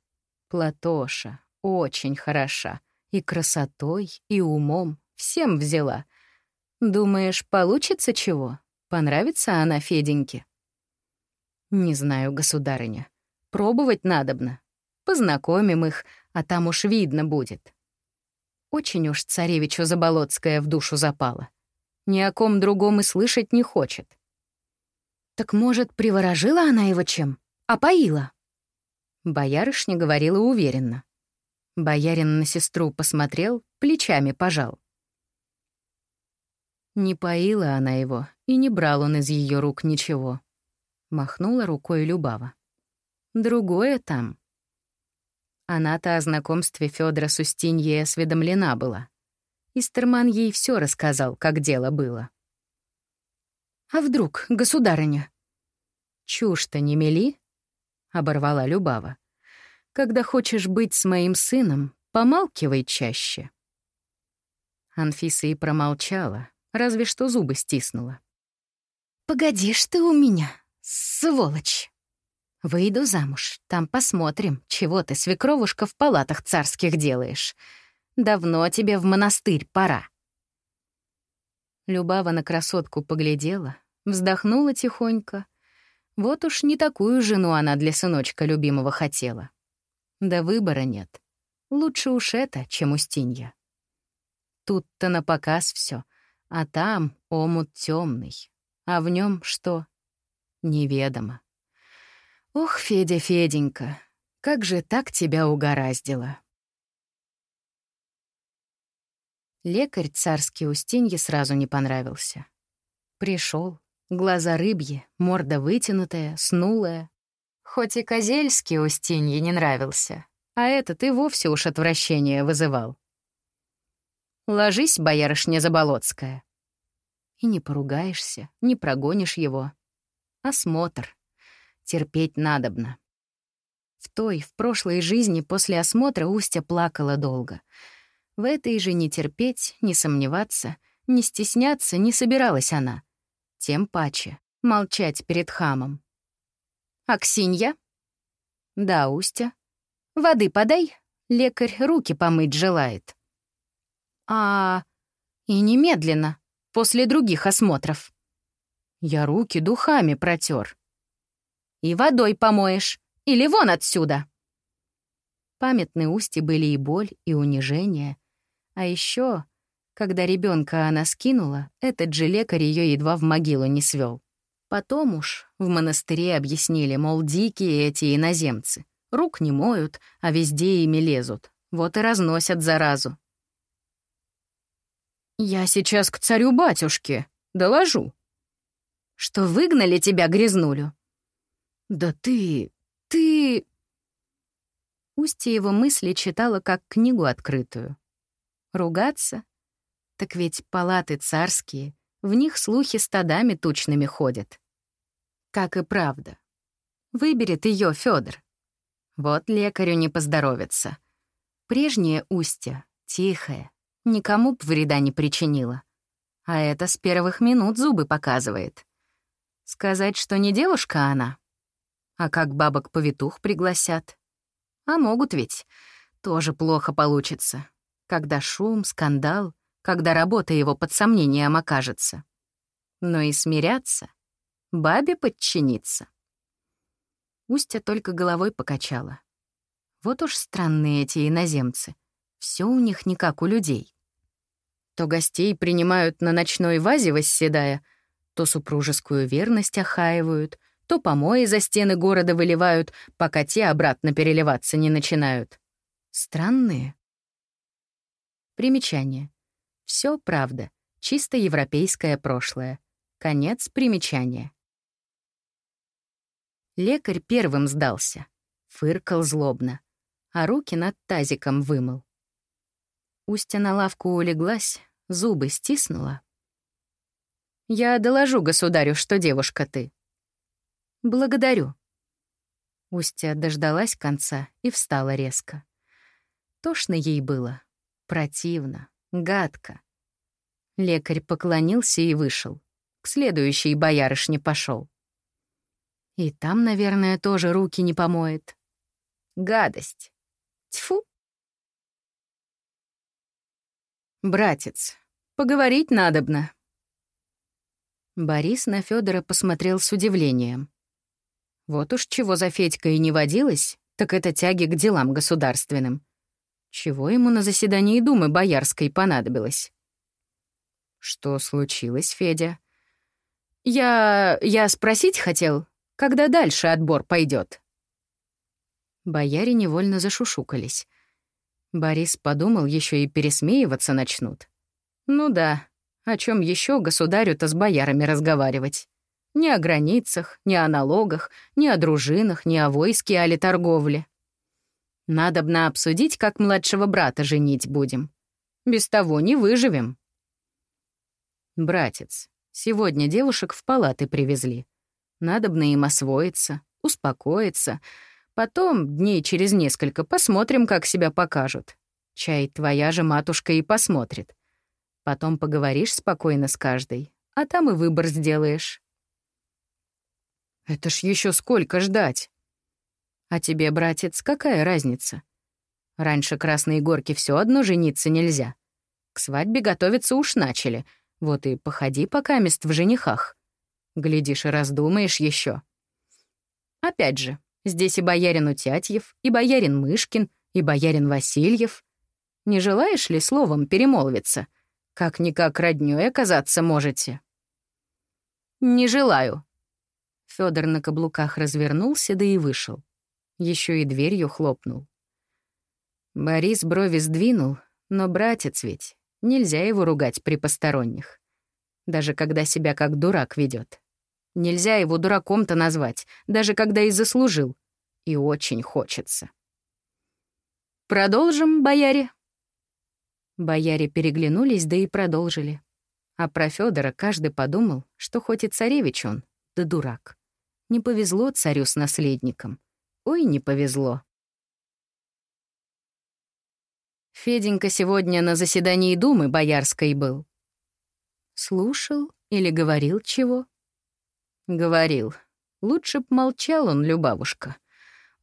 Платоша, очень хороша. И красотой, и умом. Всем взяла. Думаешь, получится чего? Понравится она Феденьке? Не знаю, государыня. Пробовать надобно. Познакомим их, а там уж видно будет. Очень уж царевичу Заболоцкая в душу запала. Ни о ком другом и слышать не хочет. Так, может, приворожила она его чем? Опоила? Боярышня говорила уверенно. Боярин на сестру посмотрел, плечами пожал. Не поила она его, и не брал он из ее рук ничего. Махнула рукой Любава. Другое там. Она-то о знакомстве Федора с Устиньей осведомлена была. Истерман ей все рассказал, как дело было. «А вдруг, государыня?» «Чушь-то не мели?» — оборвала Любава. «Когда хочешь быть с моим сыном, помалкивай чаще». Анфиса и промолчала, разве что зубы стиснула. «Погодишь ты у меня, сволочь!» «Выйду замуж, там посмотрим, чего ты, свекровушка, в палатах царских делаешь. Давно тебе в монастырь пора». Любава на красотку поглядела, вздохнула тихонько. Вот уж не такую жену она для сыночка любимого хотела. Да выбора нет. Лучше уж это, чем Устинья. Тут-то на показ все, а там омут темный, а в нем что? Неведомо. Ох, Федя, Феденька, как же так тебя угораздило. Лекарь царский Устинье сразу не понравился. Пришел, глаза рыбьи, морда вытянутая, снулая. Хоть и Козельский Устинье не нравился, а этот и вовсе уж отвращение вызывал. «Ложись, боярышня Заболоцкая». И не поругаешься, не прогонишь его. Осмотр. Терпеть надобно. В той, в прошлой жизни после осмотра Устя плакала долго — в этой же не терпеть, не сомневаться, не стесняться не собиралась она. Тем паче молчать перед хамом. «Аксинья?» «Да, Устя. Воды подай, лекарь руки помыть желает». «А...» «И немедленно, после других осмотров». «Я руки духами протер. «И водой помоешь, или вон отсюда!» Памятны Усти были и боль, и унижение. А еще, когда ребенка она скинула, этот же лекарь ее едва в могилу не свел. Потом уж в монастыре объяснили, мол, дикие эти иноземцы. Рук не моют, а везде ими лезут. Вот и разносят заразу. «Я сейчас к царю-батюшке. Доложу». «Что выгнали тебя, грязнулю?» «Да ты... ты...» Устье его мысли читала как книгу открытую. Ругаться? Так ведь палаты царские, в них слухи стадами тучными ходят. Как и правда. Выберет ее Федор. Вот лекарю не поздоровится. Прежнее устье, тихое, никому б вреда не причинила. А это с первых минут зубы показывает. Сказать, что не девушка она? А как бабок-повитух пригласят? А могут ведь. Тоже плохо получится. Когда шум, скандал, когда работа его под сомнением окажется. Но и смиряться, бабе подчиниться. Устя только головой покачала. Вот уж странные эти иноземцы. Все у них не как у людей. То гостей принимают на ночной вазе восседая, то супружескую верность охаивают, то помои за стены города выливают, пока те обратно переливаться не начинают. Странные. Примечание. Все правда. Чисто европейское прошлое. Конец примечания. Лекарь первым сдался. Фыркал злобно, а руки над тазиком вымыл. Устья на лавку улеглась, зубы стиснула. «Я доложу государю, что девушка ты». «Благодарю». Устья дождалась конца и встала резко. Тошно ей было, противно, гадко. Лекарь поклонился и вышел. К следующей боярышне пошел. И там, наверное, тоже руки не помоет. Гадость. Тьфу. «Братец, поговорить надобно». Борис на Федора посмотрел с удивлением. Вот уж чего за Федькой не водилось, так это тяги к делам государственным. Чего ему на заседании Думы Боярской понадобилось? Что случилось, Федя? Я... я спросить хотел, когда дальше отбор пойдет. Бояре невольно зашушукались. Борис подумал, еще и пересмеиваться начнут. Ну да, о чем еще государю-то с боярами разговаривать? Ни о границах, ни о налогах, ни о дружинах, ни о войске, али торговле. Надобно обсудить, как младшего брата женить будем. Без того не выживем. Братец, сегодня девушек в палаты привезли. Надобно им освоиться, успокоиться — Потом, дней через несколько, посмотрим, как себя покажут. Чай твоя же матушка и посмотрит. Потом поговоришь спокойно с каждой, а там и выбор сделаешь. Это ж еще сколько ждать? А тебе, братец, какая разница? Раньше Красные Горки все одно жениться нельзя. К свадьбе готовиться уж начали. Вот и походи пока мест в женихах. Глядишь и раздумаешь еще. Опять же, Здесь и боярин Утятьев, и боярин Мышкин, и боярин Васильев. Не желаешь ли словом перемолвиться? Как-никак роднёй оказаться можете». «Не желаю». Фёдор на каблуках развернулся, да и вышел. Еще и дверью хлопнул. Борис брови сдвинул, но братец ведь, нельзя его ругать при посторонних. Даже когда себя как дурак ведет. Нельзя его дураком-то назвать, даже когда и заслужил. И очень хочется. «Продолжим, бояре?» Бояре переглянулись, да и продолжили. А про Федора каждый подумал, что хоть и царевич он, да дурак. Не повезло царю с наследником. Ой, не повезло. Феденька сегодня на заседании Думы Боярской был. Слушал или говорил чего? Говорил. Лучше б молчал он, Любавушка.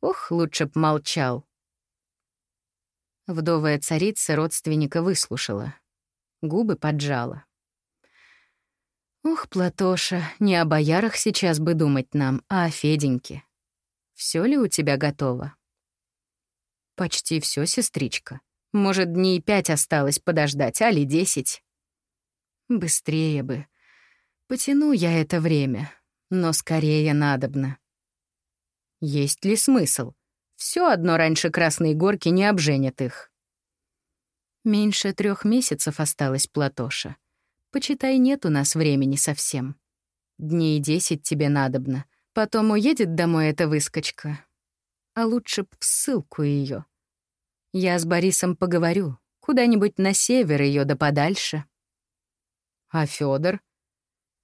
Ох, лучше б молчал. Вдовая царица родственника выслушала. Губы поджала. «Ух, Платоша, не о боярах сейчас бы думать нам, а о Феденьке. Все ли у тебя готово?» Почти все, сестричка. Может, дней пять осталось подождать, али десять. Быстрее бы. Потяну я это время, но скорее надобно. Есть ли смысл? Все одно раньше Красной Горки не обженят их. Меньше трех месяцев осталось, Платоша. Почитай, нет у нас времени совсем. Дней десять тебе надобно. Потом уедет домой эта выскочка. А лучше б в ссылку ее. Я с Борисом поговорю. Куда-нибудь на север ее да подальше. А Федор?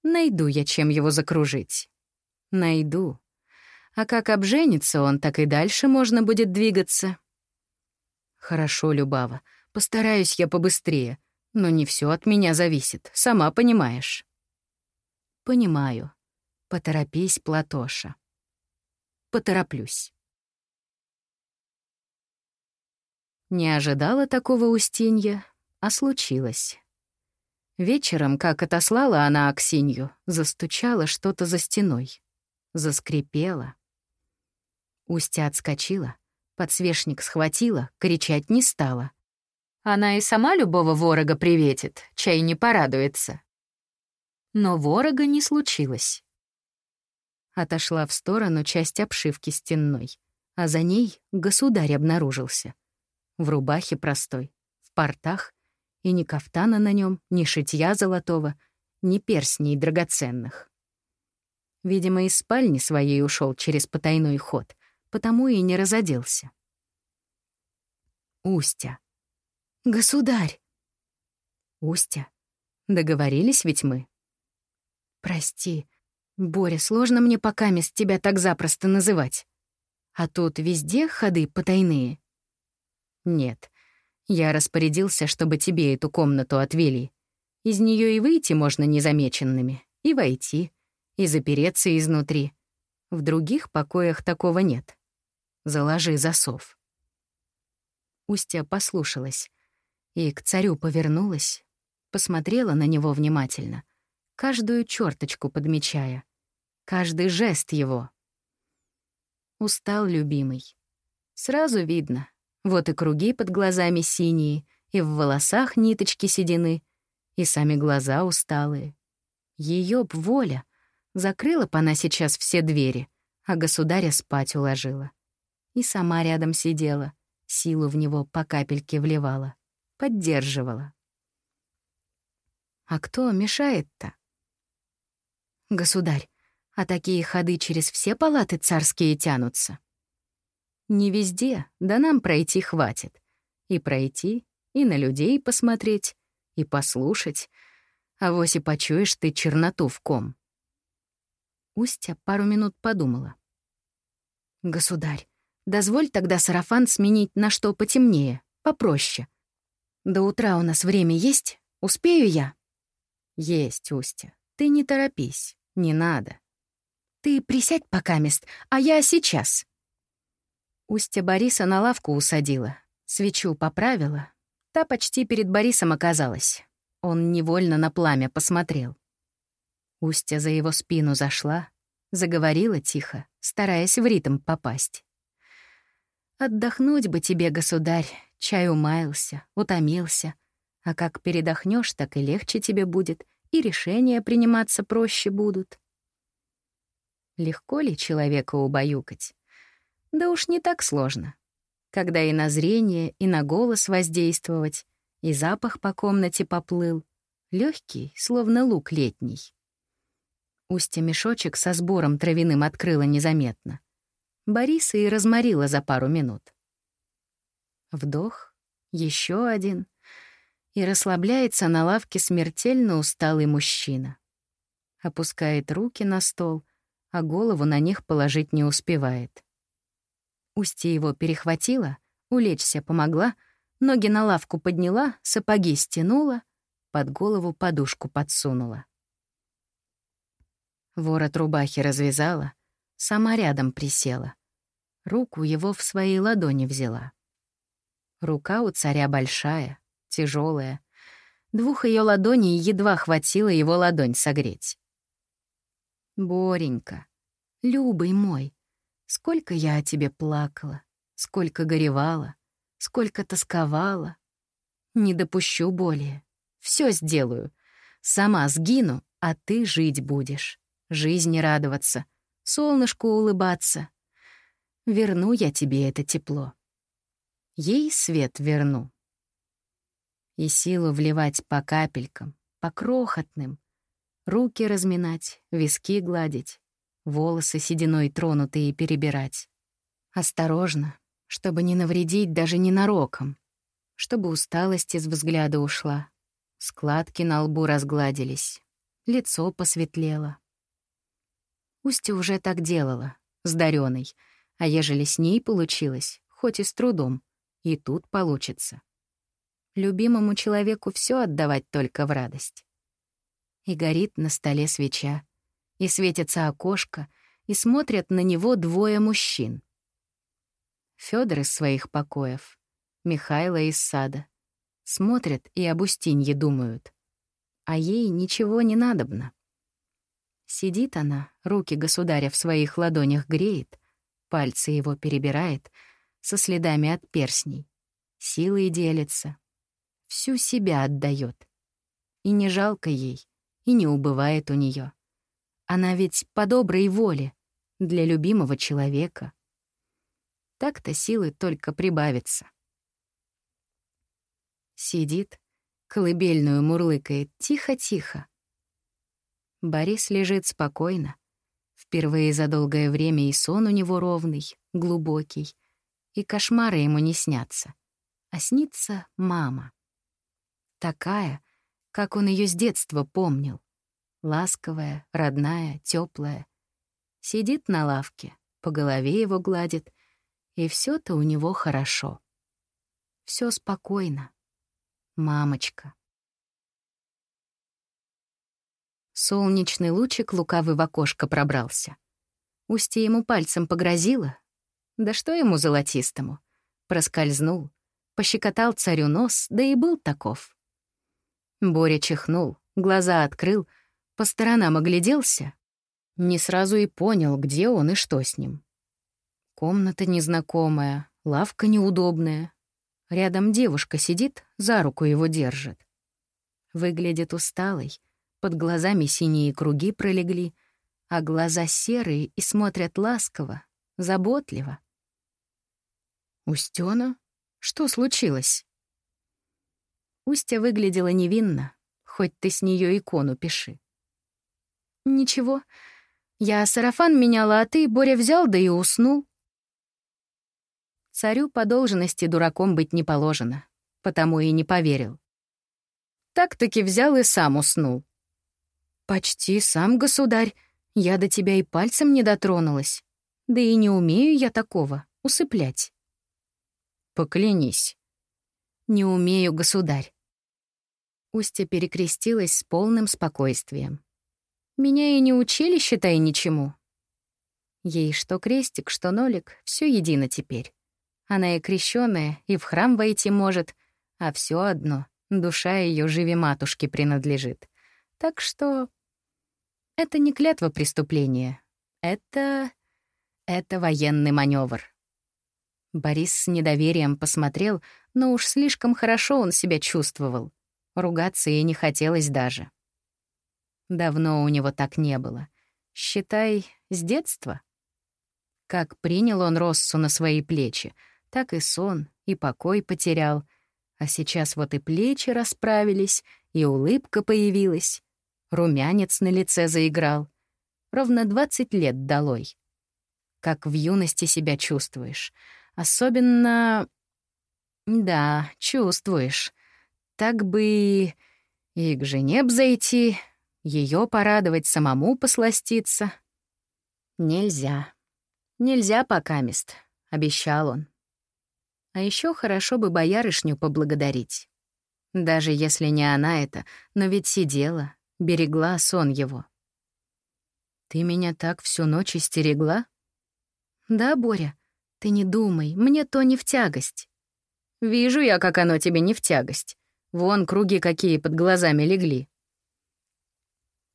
Найду я, чем его закружить. Найду. А как обженится он, так и дальше можно будет двигаться. Хорошо, Любава, постараюсь я побыстрее, но не все от меня зависит, сама понимаешь. Понимаю. Поторопись, Платоша. Потороплюсь. Не ожидала такого Устинья, а случилось. Вечером, как отослала она Аксинью, застучала что-то за стеной. Заскрипела. Устя отскочила, подсвечник схватила, кричать не стала. Она и сама любого ворога приветит, чай не порадуется. Но ворога не случилось. Отошла в сторону часть обшивки стенной, а за ней государь обнаружился — в рубахе простой, в портах, и ни кафтана на нем, ни шитья золотого, ни перстней драгоценных. Видимо, из спальни своей ушел через потайной ход, потому и не разоделся. Устя. Государь. Устя. Договорились ведь мы? Прости, Боря, сложно мне пока мест тебя так запросто называть. А тут везде ходы потайные. Нет. Я распорядился, чтобы тебе эту комнату отвели. Из нее и выйти можно незамеченными, и войти, и запереться изнутри. В других покоях такого нет. Заложи засов. Устья послушалась и к царю повернулась, посмотрела на него внимательно, каждую черточку подмечая, каждый жест его. Устал любимый. Сразу видно, вот и круги под глазами синие, и в волосах ниточки седины, и сами глаза усталые. Ее б воля. Закрыла б она сейчас все двери, а государя спать уложила. И сама рядом сидела, силу в него по капельке вливала, поддерживала. А кто мешает-то? Государь, а такие ходы через все палаты царские тянутся. Не везде, да нам пройти хватит. И пройти, и на людей посмотреть, и послушать. А вось и почуешь ты черноту в ком. Устя пару минут подумала. «Государь, дозволь тогда сарафан сменить на что потемнее, попроще. До утра у нас время есть? Успею я?» «Есть, Устя. Ты не торопись, не надо. Ты присядь пока мест, а я сейчас». Устья Бориса на лавку усадила, свечу поправила. Та почти перед Борисом оказалась. Он невольно на пламя посмотрел. Устья за его спину зашла, заговорила тихо, стараясь в ритм попасть. «Отдохнуть бы тебе, государь, чай умаялся, утомился. А как передохнешь, так и легче тебе будет, и решения приниматься проще будут». Легко ли человека убаюкать? Да уж не так сложно. Когда и на зрение, и на голос воздействовать, и запах по комнате поплыл, легкий, словно лук летний. Устья мешочек со сбором травяным открыла незаметно. Бориса и разморила за пару минут. Вдох, еще один, и расслабляется на лавке смертельно усталый мужчина. Опускает руки на стол, а голову на них положить не успевает. Устье его перехватила, улечься помогла, ноги на лавку подняла, сапоги стянула, под голову подушку подсунула. Ворот рубахи развязала, сама рядом присела. Руку его в свои ладони взяла. Рука у царя большая, тяжелая. Двух ее ладоней едва хватило его ладонь согреть. «Боренька, любый мой, Сколько я о тебе плакала, сколько горевала, сколько тосковала. Не допущу более. Все сделаю. Сама сгину, а ты жить будешь. Жизни радоваться, солнышку улыбаться. Верну я тебе это тепло. Ей свет верну. И силу вливать по капелькам, по крохотным. Руки разминать, виски гладить, волосы сединой тронутые перебирать. Осторожно, чтобы не навредить даже ненароком, чтобы усталость из взгляда ушла, складки на лбу разгладились, лицо посветлело. Устя уже так делала, с Дарёной, а ежели с ней получилось, хоть и с трудом, и тут получится. Любимому человеку все отдавать только в радость. И горит на столе свеча, и светится окошко, и смотрят на него двое мужчин. Фёдор из своих покоев, Михайло из сада. Смотрят и об Устинье думают. А ей ничего не надобно. Сидит она, руки государя в своих ладонях греет, пальцы его перебирает, со следами от перстней, силой делится, всю себя отдает. И не жалко ей, и не убывает у нее. Она ведь по доброй воле, для любимого человека — так-то силы только прибавятся. Сидит, колыбельную мурлыкает, тихо-тихо. Борис лежит спокойно. Впервые за долгое время и сон у него ровный, глубокий, и кошмары ему не снятся. А снится мама. Такая, как он ее с детства помнил. Ласковая, родная, теплая. Сидит на лавке, по голове его гладит, и все то у него хорошо. Все спокойно. Мамочка. Солнечный лучик лукавый в окошко пробрался. Устье ему пальцем погрозило. Да что ему золотистому? Проскользнул, пощекотал царю нос, да и был таков. Боря чихнул, глаза открыл, по сторонам огляделся. Не сразу и понял, где он и что с ним. Комната незнакомая, лавка неудобная. Рядом девушка сидит, за руку его держит. Выглядит усталой, под глазами синие круги пролегли, а глаза серые и смотрят ласково, заботливо. «Устёна? Что случилось?» Устя выглядела невинно, хоть ты с нее икону пиши. «Ничего, я сарафан меняла, а ты, Боря, взял, да и уснул. Царю по должности дураком быть не положено, потому и не поверил. Так-таки взял и сам уснул. «Почти сам, государь. Я до тебя и пальцем не дотронулась. Да и не умею я такого, усыплять». «Поклянись». «Не умею, государь». Устья перекрестилась с полным спокойствием. «Меня и не учили, считай, ничему». Ей что крестик, что нолик, все едино теперь. Она и крещенная, и в храм войти может, а все одно — душа ее живе матушке принадлежит. Так что это не клятва преступления. Это... это военный маневр. Борис с недоверием посмотрел, но уж слишком хорошо он себя чувствовал. Ругаться ей не хотелось даже. Давно у него так не было. Считай, с детства. Как принял он Россу на свои плечи — так и сон, и покой потерял. А сейчас вот и плечи расправились, и улыбка появилась. Румянец на лице заиграл. Ровно двадцать лет долой. Как в юности себя чувствуешь. Особенно... Да, чувствуешь. Так бы и к жене б зайти, ее порадовать, самому посластиться. Нельзя. Нельзя пока мест, обещал он. А еще хорошо бы боярышню поблагодарить. Даже если не она это, но ведь сидела, берегла сон его. «Ты меня так всю ночь истерегла?» «Да, Боря, ты не думай, мне то не в тягость». «Вижу я, как оно тебе не в тягость. Вон круги какие под глазами легли».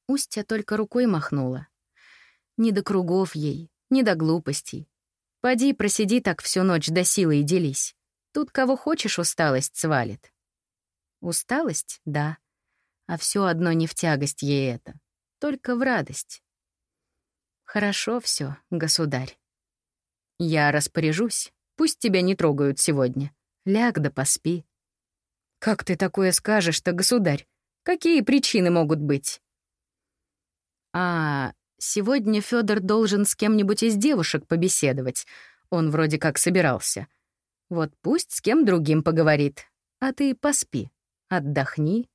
Устья только рукой махнула. Не до кругов ей, не до глупостей. Поди, просиди так всю ночь до силы и делись. Тут кого хочешь усталость свалит. Усталость — да. А все одно не в тягость ей это, только в радость. Хорошо все, государь. Я распоряжусь, пусть тебя не трогают сегодня. Ляг да поспи. Как ты такое скажешь-то, государь? Какие причины могут быть? А, сегодня Федор должен с кем-нибудь из девушек побеседовать. Он вроде как собирался. Вот пусть с кем другим поговорит. А ты поспи, отдохни.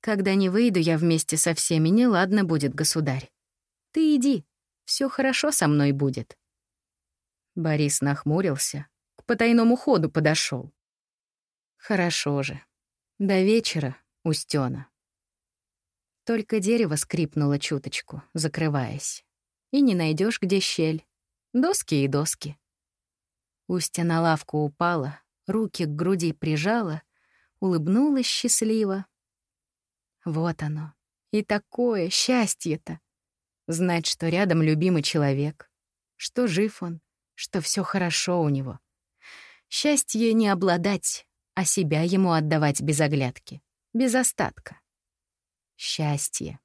Когда не выйду я вместе со всеми, неладно будет, государь. Ты иди, все хорошо со мной будет. Борис нахмурился, к потайному ходу подошел. Хорошо же. До вечера, Устёна. Только дерево скрипнуло чуточку, закрываясь. И не найдешь, где щель. Доски и доски. Устья на лавку упала, руки к груди прижала, улыбнулась счастливо. Вот оно. И такое счастье-то. Знать, что рядом любимый человек, что жив он, что все хорошо у него. Счастье не обладать, а себя ему отдавать без оглядки, без остатка. Счастье.